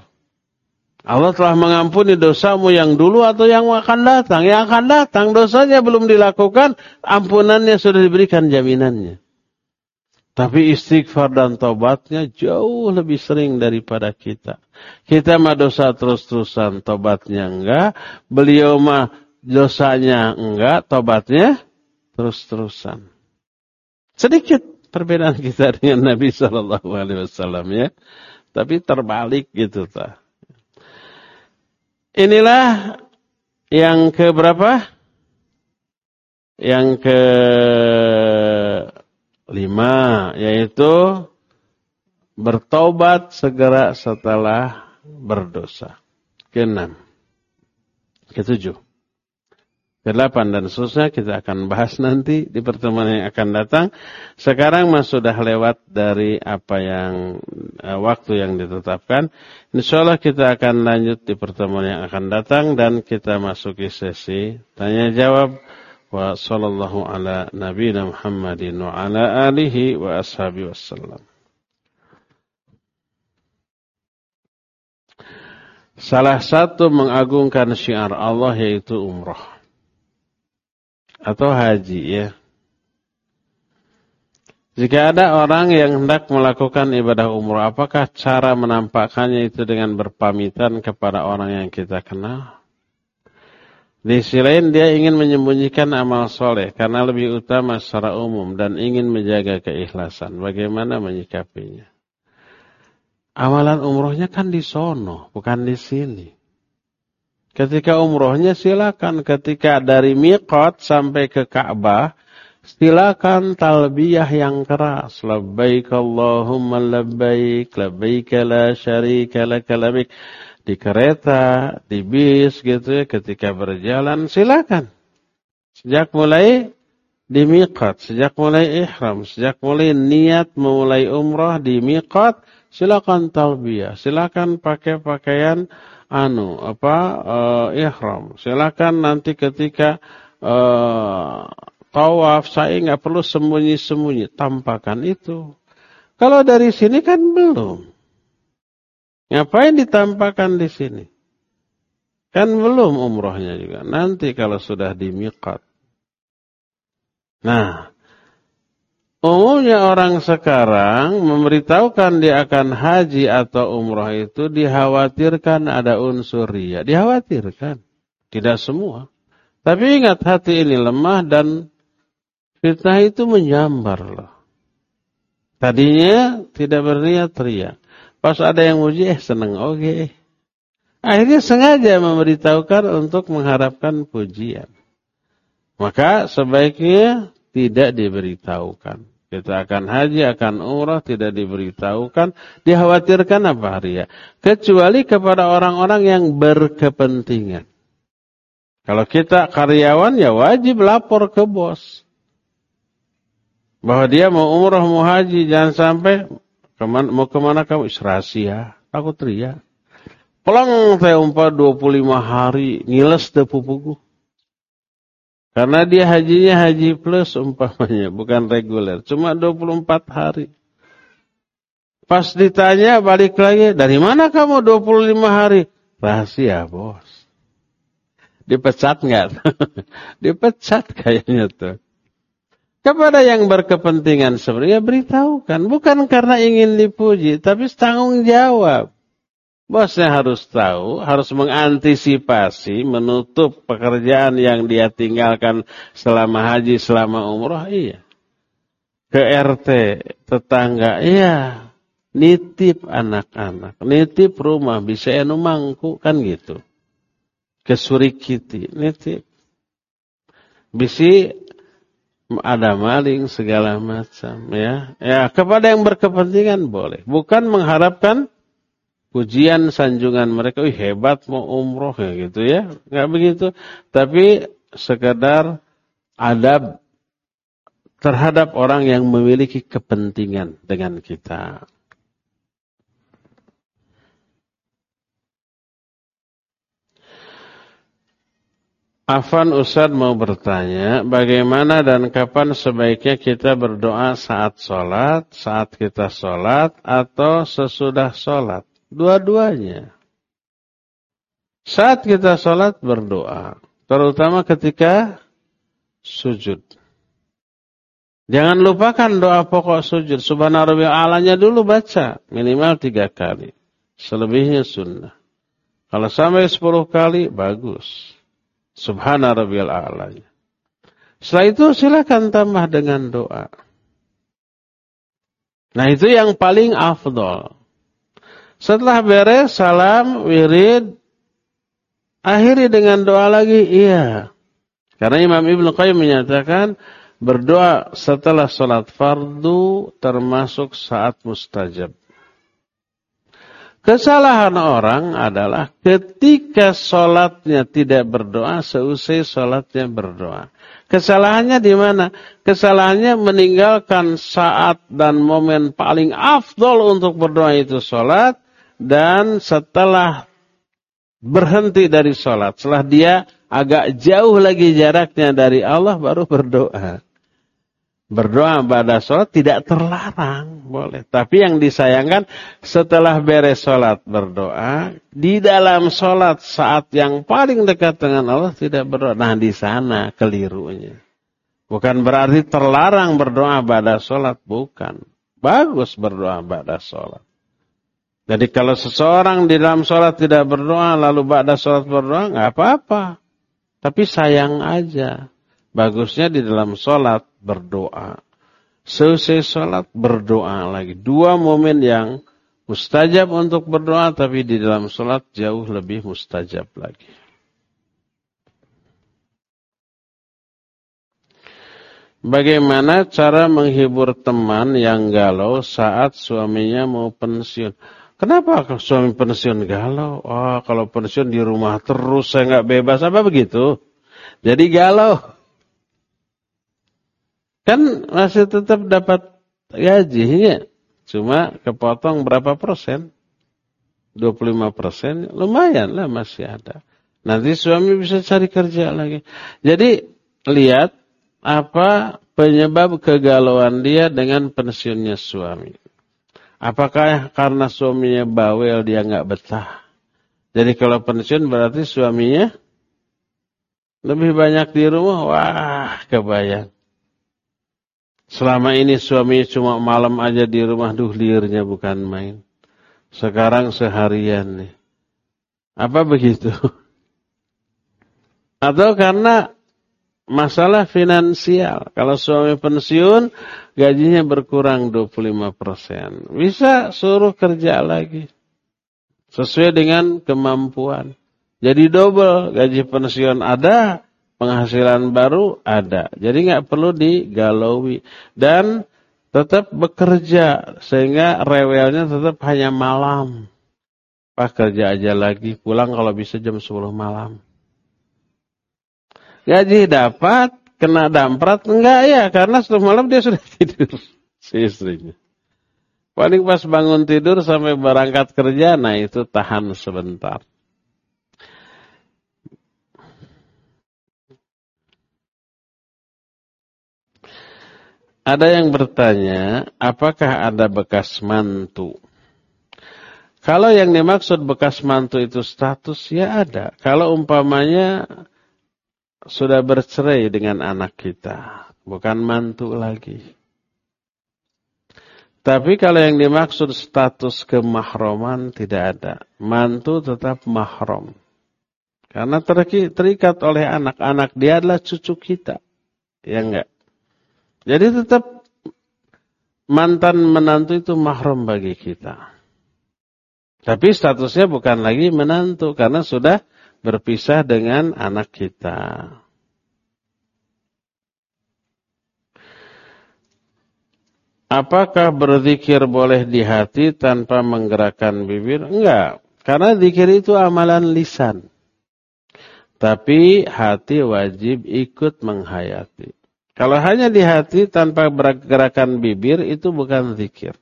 Allah telah mengampuni dosamu yang dulu atau yang akan datang. Yang akan datang dosanya belum dilakukan, ampunannya sudah diberikan jaminannya. Tapi istighfar dan tobatnya jauh lebih sering daripada kita. Kita mah dosa terus-terusan, tobatnya enggak. Beliau mah dosanya enggak, tobatnya terus-terusan. Sedikit perbedaan kita dengan Nabi Shallallahu Alaihi Wasallam ya, tapi terbalik gitu ta. Inilah yang ke berapa? Yang ke Lima, yaitu bertobat segera setelah berdosa. Keenam. Ketujuh. Kedelapan dan seterusnya kita akan bahas nanti di pertemuan yang akan datang. Sekarang mas sudah lewat dari apa yang uh, waktu yang ditetapkan. Insya Allah kita akan lanjut di pertemuan yang akan datang dan kita masuki sesi tanya jawab ala nabiyina Muhammadin wa ala alihi wa ashabi wassalam. Salah satu mengagungkan syiar Allah yaitu umrah. Atau haji ya. Jika ada orang yang hendak melakukan ibadah umrah, apakah cara menampakkannya itu dengan berpamitan kepada orang yang kita kenal? Di sisi lain dia ingin menyembunyikan amal soleh karena lebih utama secara umum dan ingin menjaga keikhlasan. Bagaimana menyikapinya? Amalan umrohnya kan di sono, bukan di sini. Ketika umrohnya silakan. Ketika dari miqat sampai ke Ka'bah, silakan talbiyah yang keras. Labbaik Allahumma labbaik, labbaik la syarika laka labbaik di kereta, di bis gitu ya, ketika berjalan silakan. Sejak mulai di miqat, sejak mulai ihram, sejak mulai niat memulai umrah di miqat, silakan talbiyah, silakan pakai pakaian anu apa uh, ihram. Silakan nanti ketika uh, tawaf saya nggak perlu sembunyi-sembunyi, tampakkan itu. Kalau dari sini kan belum. Ngapain ditampakkan di sini? Kan belum umrohnya juga. Nanti kalau sudah di miqat. Nah, umumnya orang sekarang memberitahukan dia akan haji atau umroh itu dikhawatirkan ada unsur ria. Dikhawatirkan. Tidak semua. Tapi ingat hati ini lemah dan fitnah itu menyambar loh. Tadinya tidak berniat ria. Pas ada yang muji, eh seneng oke. Okay. Akhirnya sengaja memberitahukan untuk mengharapkan pujian. Maka sebaiknya tidak diberitahukan. Kita akan haji, akan umrah, tidak diberitahukan. Dikhawatirkan apa ria? Kecuali kepada orang-orang yang berkepentingan. Kalau kita karyawan ya wajib lapor ke bos. Bahwa dia mau umrah, mau haji. Jangan sampai Ke mana, mau ke mana kamu? Rahasia. Takut ria. Pelang teh umpah 25 hari ngiles teh pupuku. Karena dia hajinya haji plus umpamanya, bukan reguler. Cuma 24 hari. Pas ditanya balik lagi, dari mana kamu 25 hari? Rahasia bos. Dipecat nggak? <laughs> Dipecat kayaknya tuh. Kepada yang berkepentingan sebenarnya beritahukan. Bukan karena ingin dipuji, tapi tanggung jawab. Bosnya harus tahu, harus mengantisipasi, menutup pekerjaan yang dia tinggalkan selama haji, selama umroh, iya. Ke RT, tetangga, iya. Nitip anak-anak, nitip rumah, bisa enu mangku, kan gitu. Kesurikiti, nitip. Bisi ada maling segala macam ya. Ya, kepada yang berkepentingan boleh. Bukan mengharapkan pujian sanjungan mereka, Wih, hebat mau umroh ya gitu ya. Enggak begitu. Tapi sekedar adab terhadap orang yang memiliki kepentingan dengan kita. Afan Ustad mau bertanya, bagaimana dan kapan sebaiknya kita berdoa saat sholat, saat kita sholat, atau sesudah sholat? Dua-duanya. Saat kita sholat berdoa. Terutama ketika sujud. Jangan lupakan doa pokok sujud. Subhanallah alanya dulu baca. Minimal tiga kali. Selebihnya sunnah. Kalau sampai sepuluh kali, bagus. Subhanallah alanya. Setelah itu silakan tambah dengan doa. Nah itu yang paling afdol. Setelah beres salam, wirid, akhiri dengan doa lagi, iya. Karena Imam Ibn Qayyim menyatakan berdoa setelah sholat fardu termasuk saat mustajab. Kesalahan orang adalah ketika sholatnya tidak berdoa, seusai sholatnya berdoa. Kesalahannya di mana? Kesalahannya meninggalkan saat dan momen paling afdol untuk berdoa itu sholat, dan setelah berhenti dari sholat, setelah dia agak jauh lagi jaraknya dari Allah baru berdoa. Berdoa pada sholat tidak terlarang, boleh. Tapi yang disayangkan setelah beres sholat berdoa, di dalam sholat saat yang paling dekat dengan Allah tidak berdoa. Nah di sana kelirunya. Bukan berarti terlarang berdoa pada sholat, bukan. Bagus berdoa pada sholat. Jadi kalau seseorang di dalam sholat tidak berdoa, lalu ba'da sholat berdoa, nggak apa-apa. Tapi sayang aja. Bagusnya di dalam sholat berdoa. Selesai sholat berdoa lagi. Dua momen yang mustajab untuk berdoa, tapi di dalam sholat jauh lebih mustajab lagi. Bagaimana cara menghibur teman yang galau saat suaminya mau pensiun? Kenapa suami pensiun galau? Oh, kalau pensiun di rumah terus saya nggak bebas apa begitu? Jadi galau. Kan masih tetap dapat gajinya. Cuma kepotong berapa persen? 25 persen. Lumayan lah masih ada. Nanti suami bisa cari kerja lagi. Jadi lihat apa penyebab kegalauan dia dengan pensiunnya suami. Apakah karena suaminya bawel dia nggak betah? Jadi kalau pensiun berarti suaminya lebih banyak di rumah. Wah, kebayang. Selama ini suaminya cuma malam aja di rumah, duh liurnya bukan main. Sekarang seharian nih. Apa begitu? <laughs> Atau karena masalah finansial. Kalau suami pensiun, gajinya berkurang 25%. Bisa suruh kerja lagi. Sesuai dengan kemampuan. Jadi double, gaji pensiun ada, penghasilan baru ada. Jadi nggak perlu digalaui. Dan tetap bekerja, sehingga rewelnya tetap hanya malam. Pak kerja aja lagi, pulang kalau bisa jam 10 malam. Gaji dapat, kena damprat enggak ya, karena setelah malam dia sudah <laughs> tidur si istrinya. Paling pas bangun tidur sampai berangkat kerja, nah itu tahan sebentar. Ada yang bertanya, apakah ada bekas mantu? Kalau yang dimaksud bekas mantu itu status, ya ada. Kalau umpamanya sudah bercerai dengan anak kita, bukan mantu lagi. Tapi kalau yang dimaksud status kemahroman tidak ada. Mantu tetap mahrom. Karena terikat oleh anak. Anak dia adalah cucu kita. Ya enggak? Jadi tetap mantan menantu itu mahram bagi kita. Tapi statusnya bukan lagi menantu. Karena sudah berpisah dengan anak kita. Apakah berzikir boleh di hati tanpa menggerakkan bibir? Enggak. Karena zikir itu amalan lisan. Tapi hati wajib ikut menghayati. Kalau hanya di hati tanpa gerakan bibir itu bukan zikir.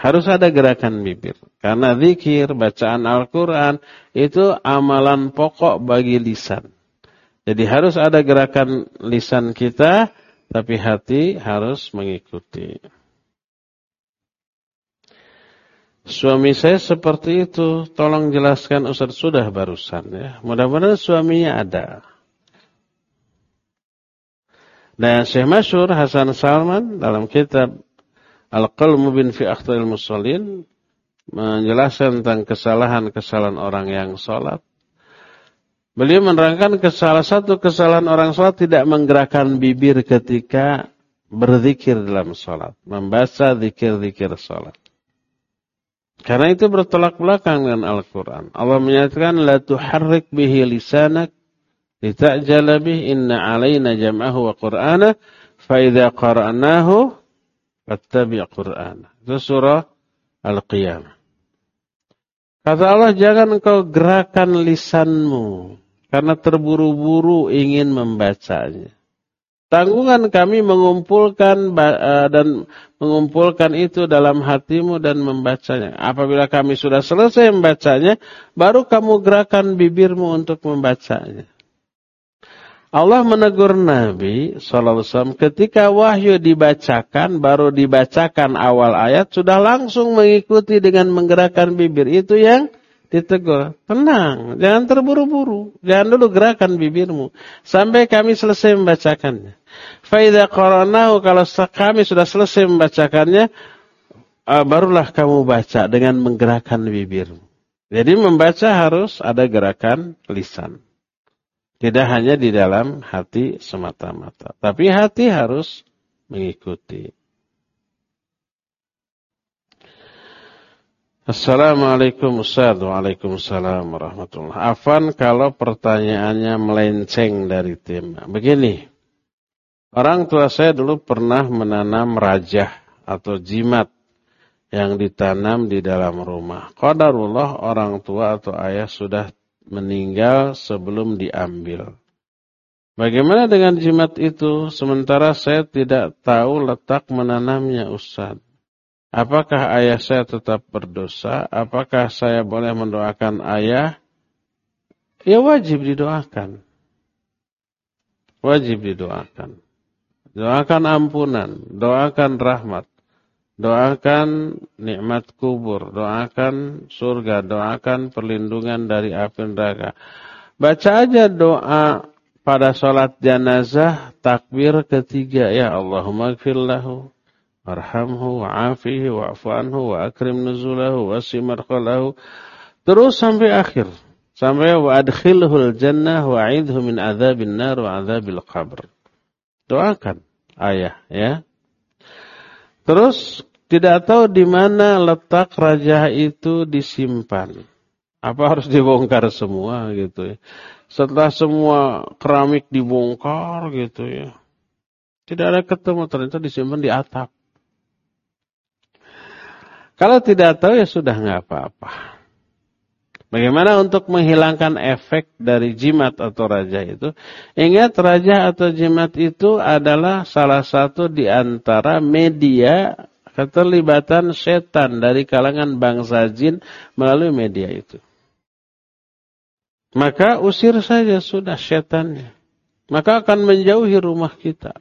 Harus ada gerakan bibir. Karena zikir, bacaan Al-Quran itu amalan pokok bagi lisan. Jadi harus ada gerakan lisan kita tapi hati harus mengikuti. Suami saya seperti itu, tolong jelaskan Ustaz sudah barusan ya. Mudah-mudahan suaminya ada. Dan Syekh Masyur Hasan Salman dalam kitab Al-Qalmu bin fi Akhtaril Musallin menjelaskan tentang kesalahan-kesalahan orang yang sholat. Beliau menerangkan ke salah satu kesalahan orang sholat tidak menggerakkan bibir ketika berzikir dalam sholat. Membaca zikir-zikir sholat. Karena itu bertolak belakang dengan Al-Quran. Allah menyatakan, La tuharrik bihi lisanak, lita'jala bih inna alayna jam'ahu wa qur'ana, fa'idha qara'nahu, fattabi' qur'ana. Itu surah Al-Qiyamah. Kata Allah, jangan engkau gerakan lisanmu karena terburu-buru ingin membacanya. Tanggungan kami mengumpulkan eh, dan mengumpulkan itu dalam hatimu dan membacanya. Apabila kami sudah selesai membacanya, baru kamu gerakan bibirmu untuk membacanya. Allah menegur Nabi SAW ketika wahyu dibacakan, baru dibacakan awal ayat, sudah langsung mengikuti dengan menggerakkan bibir. Itu yang ditegur. Tenang, jangan terburu-buru. Jangan dulu gerakan bibirmu. Sampai kami selesai membacakannya. Faidah koronahu, kalau kami sudah selesai membacakannya, uh, barulah kamu baca dengan menggerakkan bibirmu. Jadi membaca harus ada gerakan lisan. Tidak hanya di dalam hati semata-mata. Tapi hati harus mengikuti. Assalamualaikum Ustaz Waalaikumsalam warahmatullahi Afan kalau pertanyaannya melenceng dari tema Begini Orang tua saya dulu pernah menanam rajah atau jimat yang ditanam di dalam rumah. Qadarullah orang tua atau ayah sudah meninggal sebelum diambil. Bagaimana dengan jimat itu sementara saya tidak tahu letak menanamnya Ustaz? Apakah ayah saya tetap berdosa? Apakah saya boleh mendoakan ayah? Ya wajib didoakan. Wajib didoakan. Doakan ampunan, doakan rahmat, doakan nikmat kubur, doakan surga, doakan perlindungan dari api neraka. Baca aja doa pada sholat janazah takbir ketiga ya Allahumma gfirlahu Arhamhu wa'afihi wa'fu anhu wa akrim nuzulahu wa simarqalahu. Terus sampai akhir. Sampai wa adkhilhul jannah wa a'idhu min azabin nar wa azabil qabr. Doakan ayah ya. Terus tidak tahu di mana letak raja itu disimpan. Apa harus dibongkar semua gitu ya. Setelah semua keramik dibongkar gitu ya. Tidak ada ketemu ternyata disimpan di atap. Kalau tidak tahu ya sudah nggak apa-apa. Bagaimana untuk menghilangkan efek dari jimat atau raja itu? Ingat raja atau jimat itu adalah salah satu di antara media keterlibatan setan dari kalangan bangsa jin melalui media itu. Maka usir saja sudah setannya. Maka akan menjauhi rumah kita.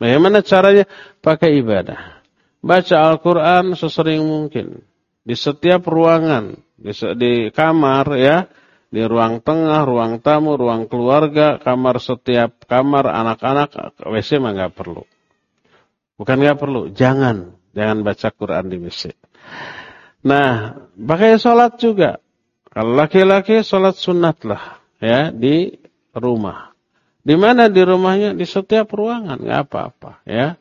Bagaimana caranya? Pakai ibadah. Baca Al-Quran sesering mungkin. Di setiap ruangan. Di, di kamar ya di ruang tengah, ruang tamu, ruang keluarga, kamar setiap kamar anak-anak, WC mah nggak perlu. Bukan nggak perlu, jangan, jangan baca Quran di WC. Nah, pakai sholat juga. Kalau laki-laki sholat sunat lah, ya di rumah. Di mana di rumahnya? Di setiap ruangan, nggak apa-apa, ya.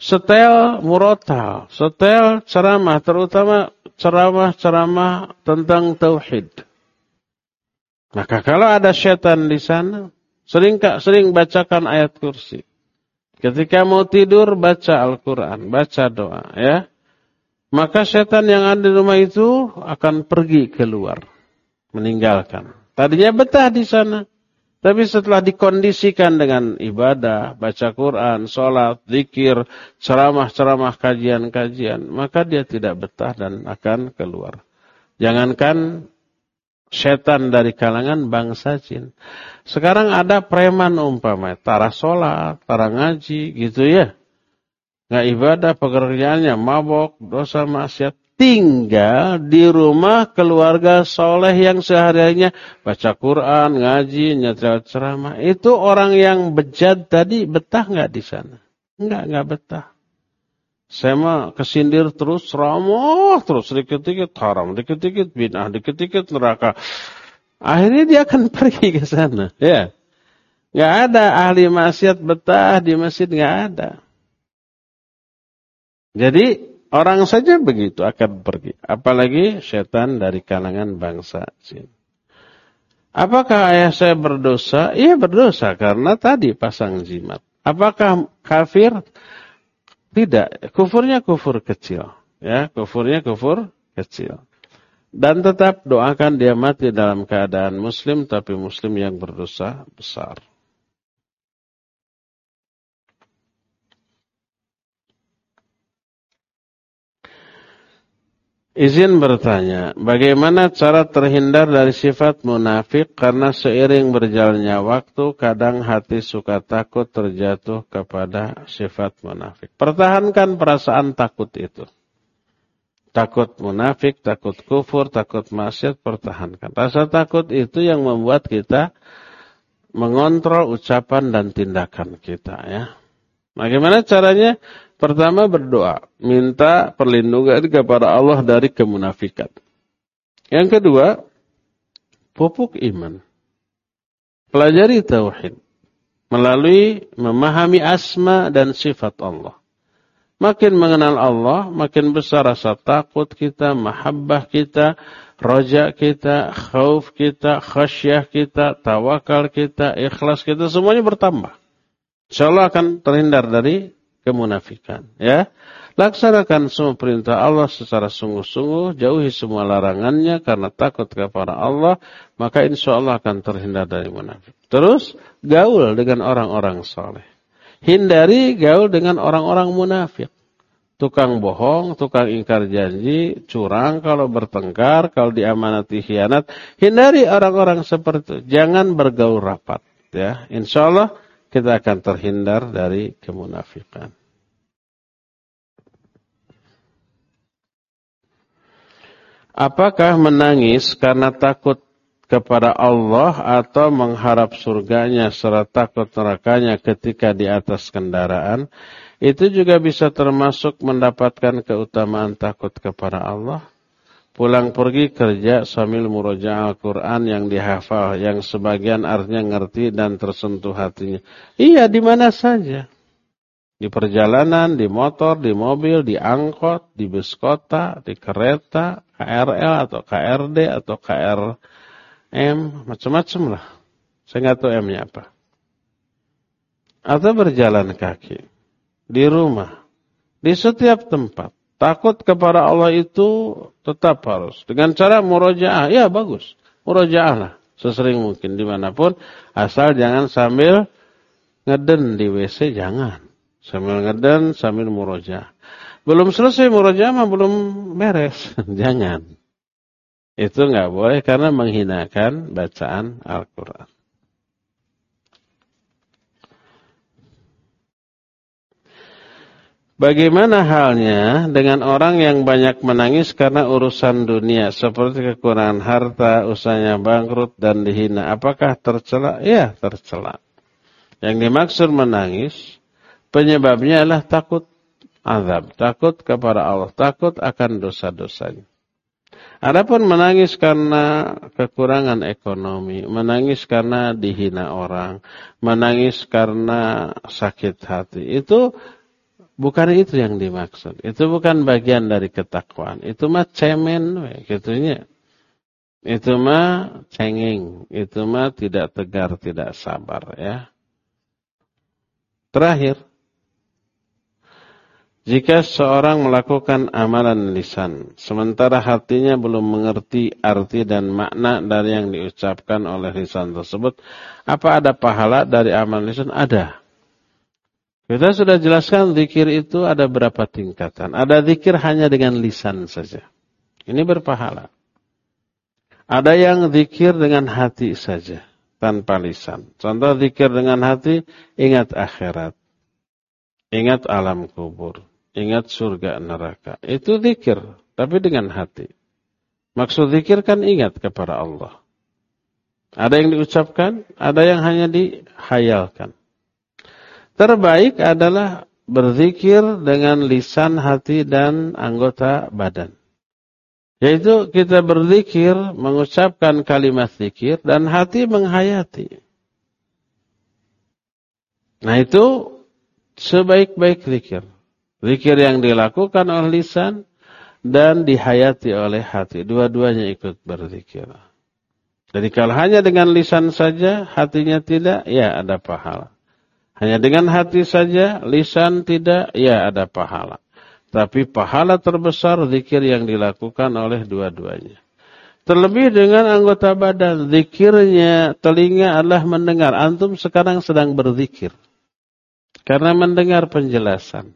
Setel murotal, setel ceramah, terutama ceramah-ceramah tentang tauhid. Maka kalau ada setan di sana, sering sering bacakan ayat kursi. Ketika mau tidur baca Al-Quran, baca doa ya. Maka setan yang ada di rumah itu akan pergi keluar. Meninggalkan. Tadinya betah di sana. Tapi setelah dikondisikan dengan ibadah, baca Quran, sholat, zikir, ceramah-ceramah, kajian-kajian. Maka dia tidak betah dan akan keluar. Jangankan setan dari kalangan bangsa jin. Sekarang ada preman umpama, tara sholat, tara ngaji, gitu ya. Nggak ibadah pekerjaannya, mabok, dosa maksiat. Tinggal di rumah keluarga soleh yang sehariannya baca Quran, ngaji, nyetel ceramah. Itu orang yang bejat tadi betah nggak di sana? Nggak, nggak betah. Saya mah kesindir terus, ramah terus, dikit-dikit haram, dikit-dikit binah, dikit-dikit neraka. Akhirnya dia akan <laughs> pergi ke sana. Ya. Gak ada ahli maksiat betah di masjid, gak ada. Jadi orang saja begitu akan pergi. Apalagi setan dari kalangan bangsa jin. Apakah ayah saya berdosa? Iya berdosa karena tadi pasang jimat. Apakah kafir? Tidak, kufurnya kufur kecil. Ya, kufurnya kufur kecil. Dan tetap doakan dia mati dalam keadaan muslim, tapi muslim yang berdosa besar. Izin bertanya, bagaimana cara terhindar dari sifat munafik karena seiring berjalannya waktu kadang hati suka takut terjatuh kepada sifat munafik. Pertahankan perasaan takut itu. Takut munafik, takut kufur, takut maksiat, pertahankan. Rasa takut itu yang membuat kita mengontrol ucapan dan tindakan kita ya. Bagaimana caranya? Pertama berdoa, minta perlindungan kepada Allah dari kemunafikan. Yang kedua, pupuk iman. Pelajari tauhid melalui memahami asma dan sifat Allah. Makin mengenal Allah, makin besar rasa takut kita, mahabbah kita, roja kita, khauf kita, khasyah kita, tawakal kita, ikhlas kita, semuanya bertambah. Insya Allah akan terhindar dari kemunafikan. Ya, laksanakan semua perintah Allah secara sungguh-sungguh, jauhi semua larangannya karena takut kepada Allah, maka insya Allah akan terhindar dari munafik. Terus gaul dengan orang-orang soleh. Hindari gaul dengan orang-orang munafik. Tukang bohong, tukang ingkar janji, curang kalau bertengkar, kalau diamanati khianat. Hindari orang-orang seperti itu. Jangan bergaul rapat. Ya, insya Allah kita akan terhindar dari kemunafikan. Apakah menangis karena takut kepada Allah atau mengharap surganya serta takut nerakanya ketika di atas kendaraan, itu juga bisa termasuk mendapatkan keutamaan takut kepada Allah? Pulang pergi kerja sambil murojaah Al-Quran yang dihafal, yang sebagian artinya ngerti dan tersentuh hatinya. Iya, di mana saja. Di perjalanan, di motor, di mobil, di angkot, di bus kota, di kereta, KRL atau KRD atau KRM, macam-macam lah. Saya nggak tahu M-nya apa. Atau berjalan kaki. Di rumah. Di setiap tempat. Takut kepada Allah itu tetap harus. Dengan cara murojaah, ya bagus. Murojaah lah. Sesering mungkin di mana pun. Asal jangan sambil ngeden di WC, jangan. Sambil ngeden, sambil murojaah. Belum selesai murajamah, belum beres. <laughs> Jangan. Itu nggak boleh karena menghinakan bacaan Al-Quran. Bagaimana halnya dengan orang yang banyak menangis karena urusan dunia seperti kekurangan harta, usahanya bangkrut dan dihina? Apakah tercela? Ya, tercela. Yang dimaksud menangis penyebabnya adalah takut azab, takut kepada Allah, takut akan dosa-dosanya. Adapun menangis karena kekurangan ekonomi, menangis karena dihina orang, menangis karena sakit hati, itu Bukan itu yang dimaksud. Itu bukan bagian dari ketakwaan. Itu mah cemen, gitunya. Itu mah cengeng. Itu mah tidak tegar, tidak sabar ya. Terakhir. Jika seorang melakukan amalan lisan, sementara hatinya belum mengerti arti dan makna dari yang diucapkan oleh lisan tersebut, apa ada pahala dari amalan lisan? Ada. Kita sudah jelaskan zikir itu ada berapa tingkatan. Ada zikir hanya dengan lisan saja. Ini berpahala. Ada yang zikir dengan hati saja. Tanpa lisan. Contoh zikir dengan hati, ingat akhirat. Ingat alam kubur. Ingat surga neraka. Itu zikir. Tapi dengan hati. Maksud zikir kan ingat kepada Allah. Ada yang diucapkan, ada yang hanya dihayalkan. Terbaik adalah berzikir dengan lisan, hati, dan anggota badan. Yaitu kita berzikir, mengucapkan kalimat zikir, dan hati menghayati. Nah itu sebaik-baik zikir. Zikir yang dilakukan oleh lisan dan dihayati oleh hati. Dua-duanya ikut berzikir. Jadi kalau hanya dengan lisan saja, hatinya tidak, ya ada pahala. Hanya dengan hati saja, lisan tidak, ya ada pahala. Tapi pahala terbesar zikir yang dilakukan oleh dua-duanya. Terlebih dengan anggota badan, zikirnya telinga adalah mendengar. Antum sekarang sedang berzikir. Karena mendengar penjelasan.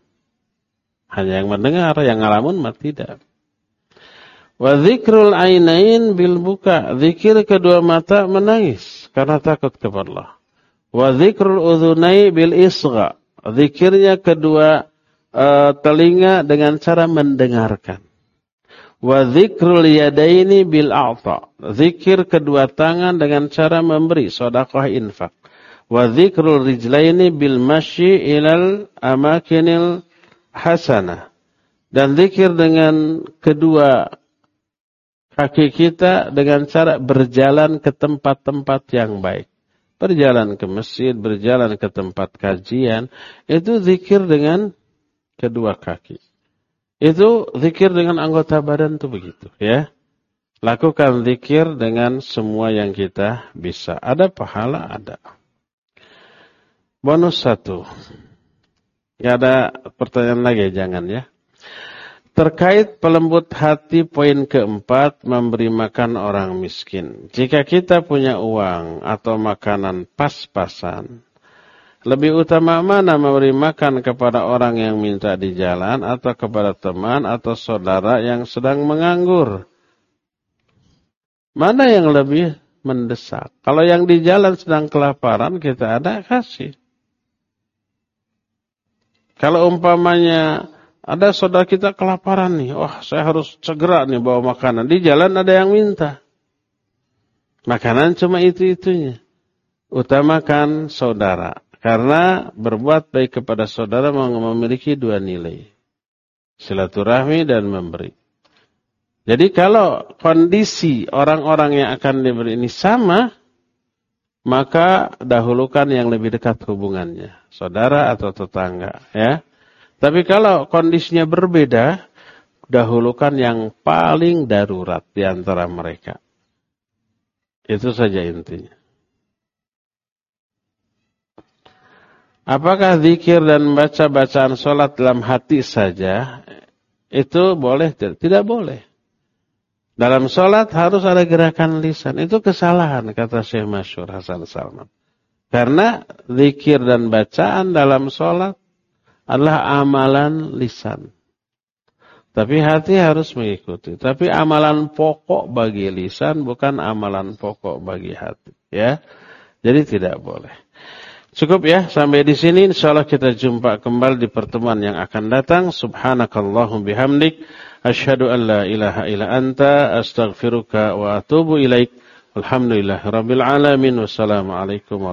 Hanya yang mendengar, yang ngalamun mah tidak. Wa zikrul ainain bil buka. Zikir kedua mata menangis karena takut kepada Allah. Wa dzikrul udhunai bil isgha. Zikirnya kedua uh, telinga dengan cara mendengarkan. Wa dzikrul yadaini bil a'ta. Zikir kedua tangan dengan cara memberi sedekah infak. Wa dzikrul rijlaini bil masyi ilal amakinil hasanah. Dan zikir dengan kedua kaki kita dengan cara berjalan ke tempat-tempat yang baik berjalan ke masjid, berjalan ke tempat kajian, itu zikir dengan kedua kaki. Itu zikir dengan anggota badan itu begitu, ya. Lakukan zikir dengan semua yang kita bisa. Ada pahala, ada. Bonus satu. Gak ada pertanyaan lagi, jangan ya. Terkait pelembut hati poin keempat memberi makan orang miskin. Jika kita punya uang atau makanan pas-pasan, lebih utama mana memberi makan kepada orang yang minta di jalan atau kepada teman atau saudara yang sedang menganggur? Mana yang lebih mendesak? Kalau yang di jalan sedang kelaparan kita ada kasih. Kalau umpamanya ada saudara kita kelaparan nih. Wah, saya harus segera nih bawa makanan. Di jalan ada yang minta. Makanan cuma itu-itunya. Utamakan saudara. Karena berbuat baik kepada saudara memiliki dua nilai. Silaturahmi dan memberi. Jadi kalau kondisi orang-orang yang akan diberi ini sama, maka dahulukan yang lebih dekat hubungannya. Saudara atau tetangga. ya. Tapi kalau kondisinya berbeda, dahulukan yang paling darurat di antara mereka. Itu saja intinya. Apakah zikir dan baca bacaan sholat dalam hati saja itu boleh? Tidak boleh. Dalam sholat harus ada gerakan lisan. Itu kesalahan kata Syekh Masyur Hasan Salman. Karena zikir dan bacaan dalam sholat adalah amalan lisan. Tapi hati harus mengikuti. Tapi amalan pokok bagi lisan bukan amalan pokok bagi hati. Ya, jadi tidak boleh. Cukup ya sampai di sini. Insyaallah kita jumpa kembali di pertemuan yang akan datang. Subhanakallahum bihamdik. Ashhadu an la ilaha illa anta astaghfiruka wa atubu ilaik. Alhamdulillah rabbil alamin. Wassalamualaikum